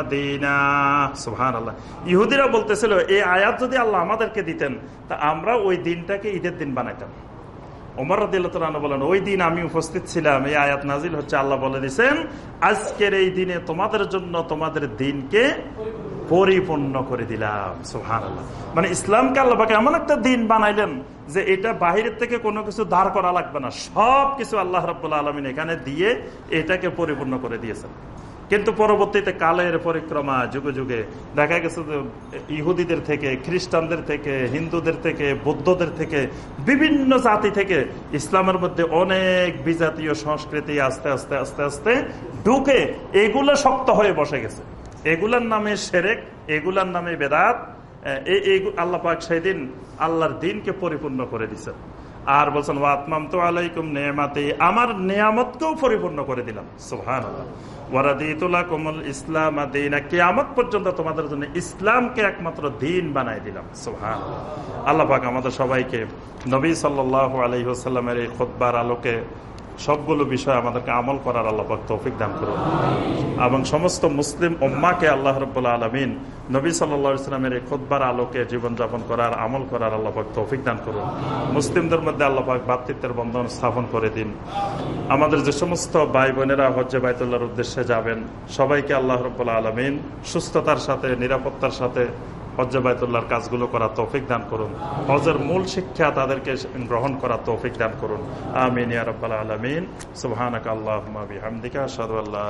ইহুদিরা বলতেছিল, এই আয়াত যদি আল্লাহ আমাদেরকে দিতেন, তা আমরা ওই দিনটাকে ঈদের দিন বানাইতাম। ওমর রাদিল্লাহ বলেন, ওই দিন আমি উপস্থিত ছিলাম। এই আয়াত নাজিল হচ্ছে আল্লাহ বলে দিচ্ছেন আজকের এই দিনে তোমাদের জন্য তোমাদের দিনকে পরিপূর্ণ করে দিলাম সোহান মানে ইসলামকে আল্লাহকে এমন একটা দিন বানাইলেন যে এটা বাহিরের থেকে কোনো কিছু দাঁড় করা লাগবে না। সব কিছু আল্লাহ রবাহ আলমিন এখানে দিয়ে এটাকে পরিপূর্ণ করে দিয়েছেন। কিন্তু পরবর্তীতে কালের পরিক্রমা যুগে যুগে দেখা গেছে যে ইহুদিদের থেকে, খ্রিস্টানদের থেকে, হিন্দুদের থেকে, বৌদ্ধদের থেকে, বিভিন্ন জাতি থেকে ইসলামের মধ্যে অনেক বিজাতীয় সংস্কৃতি আস্তে আস্তে আস্তে আস্তে ঢুকে এগুলো শক্ত হয়ে বসে গেছে। এগুলার নামে সেরেক, এগুলার নামে বেদাত আল্লাহ পাক সেদিন আল্লাহর দিনকে পরিপূর্ণ করে দিচ্ছেন আর বলছেন আত্মাম তো আলাইকুম নেয়ামাতে। আমার নিয়ামতকেও পরিপূর্ণ করে দিলাম। সোহান কেয়ামত পর্যন্ত তোমাদের জন্য ইসলামকে একমাত্র দিন বানাই দিলাম। সোহান আল্লাহ আমাদের সবাইকে নবী সাল্লাহ আলহিহাস্লামের এই আলোকে সবগুলো বিষয় আমাদেরকে আমল করার আল্লাহ তৌফিক দান করুন। এবং সমস্ত মুসলিম ওম্মাকে আল্লাহ রব্বুল্লা আলমিন নবী সাল্লা ইসলামের এই খোদ্বার আলোকে জীবনযাপন করার, আমল করার আল্লাহ তৌফিক দান করুন। মুসলিমদের মধ্যে আল্লাহাক ভাতৃত্বের বন্ধন স্থাপন করে দিন। আমাদের যে সমস্ত ভাই বোনেরা হজ্জে বাইতুল্লাহর উদ্দেশ্যে যাবেন, সবাইকে আল্লাহ রব্বুল্লা আলমিন সুস্থতার সাথে, নিরাপত্তার সাথে হজ্জাবায়তুল্লাহর কাজগুলো করা তৌফিক দান করুন। হজের মূল শিক্ষা তাদেরকে গ্রহণ করা তৌফিক দান করুন। আমিন ইয়ারব্বাল আলমিন। সুবাহ আল্লাহ সাদু আল্লাহ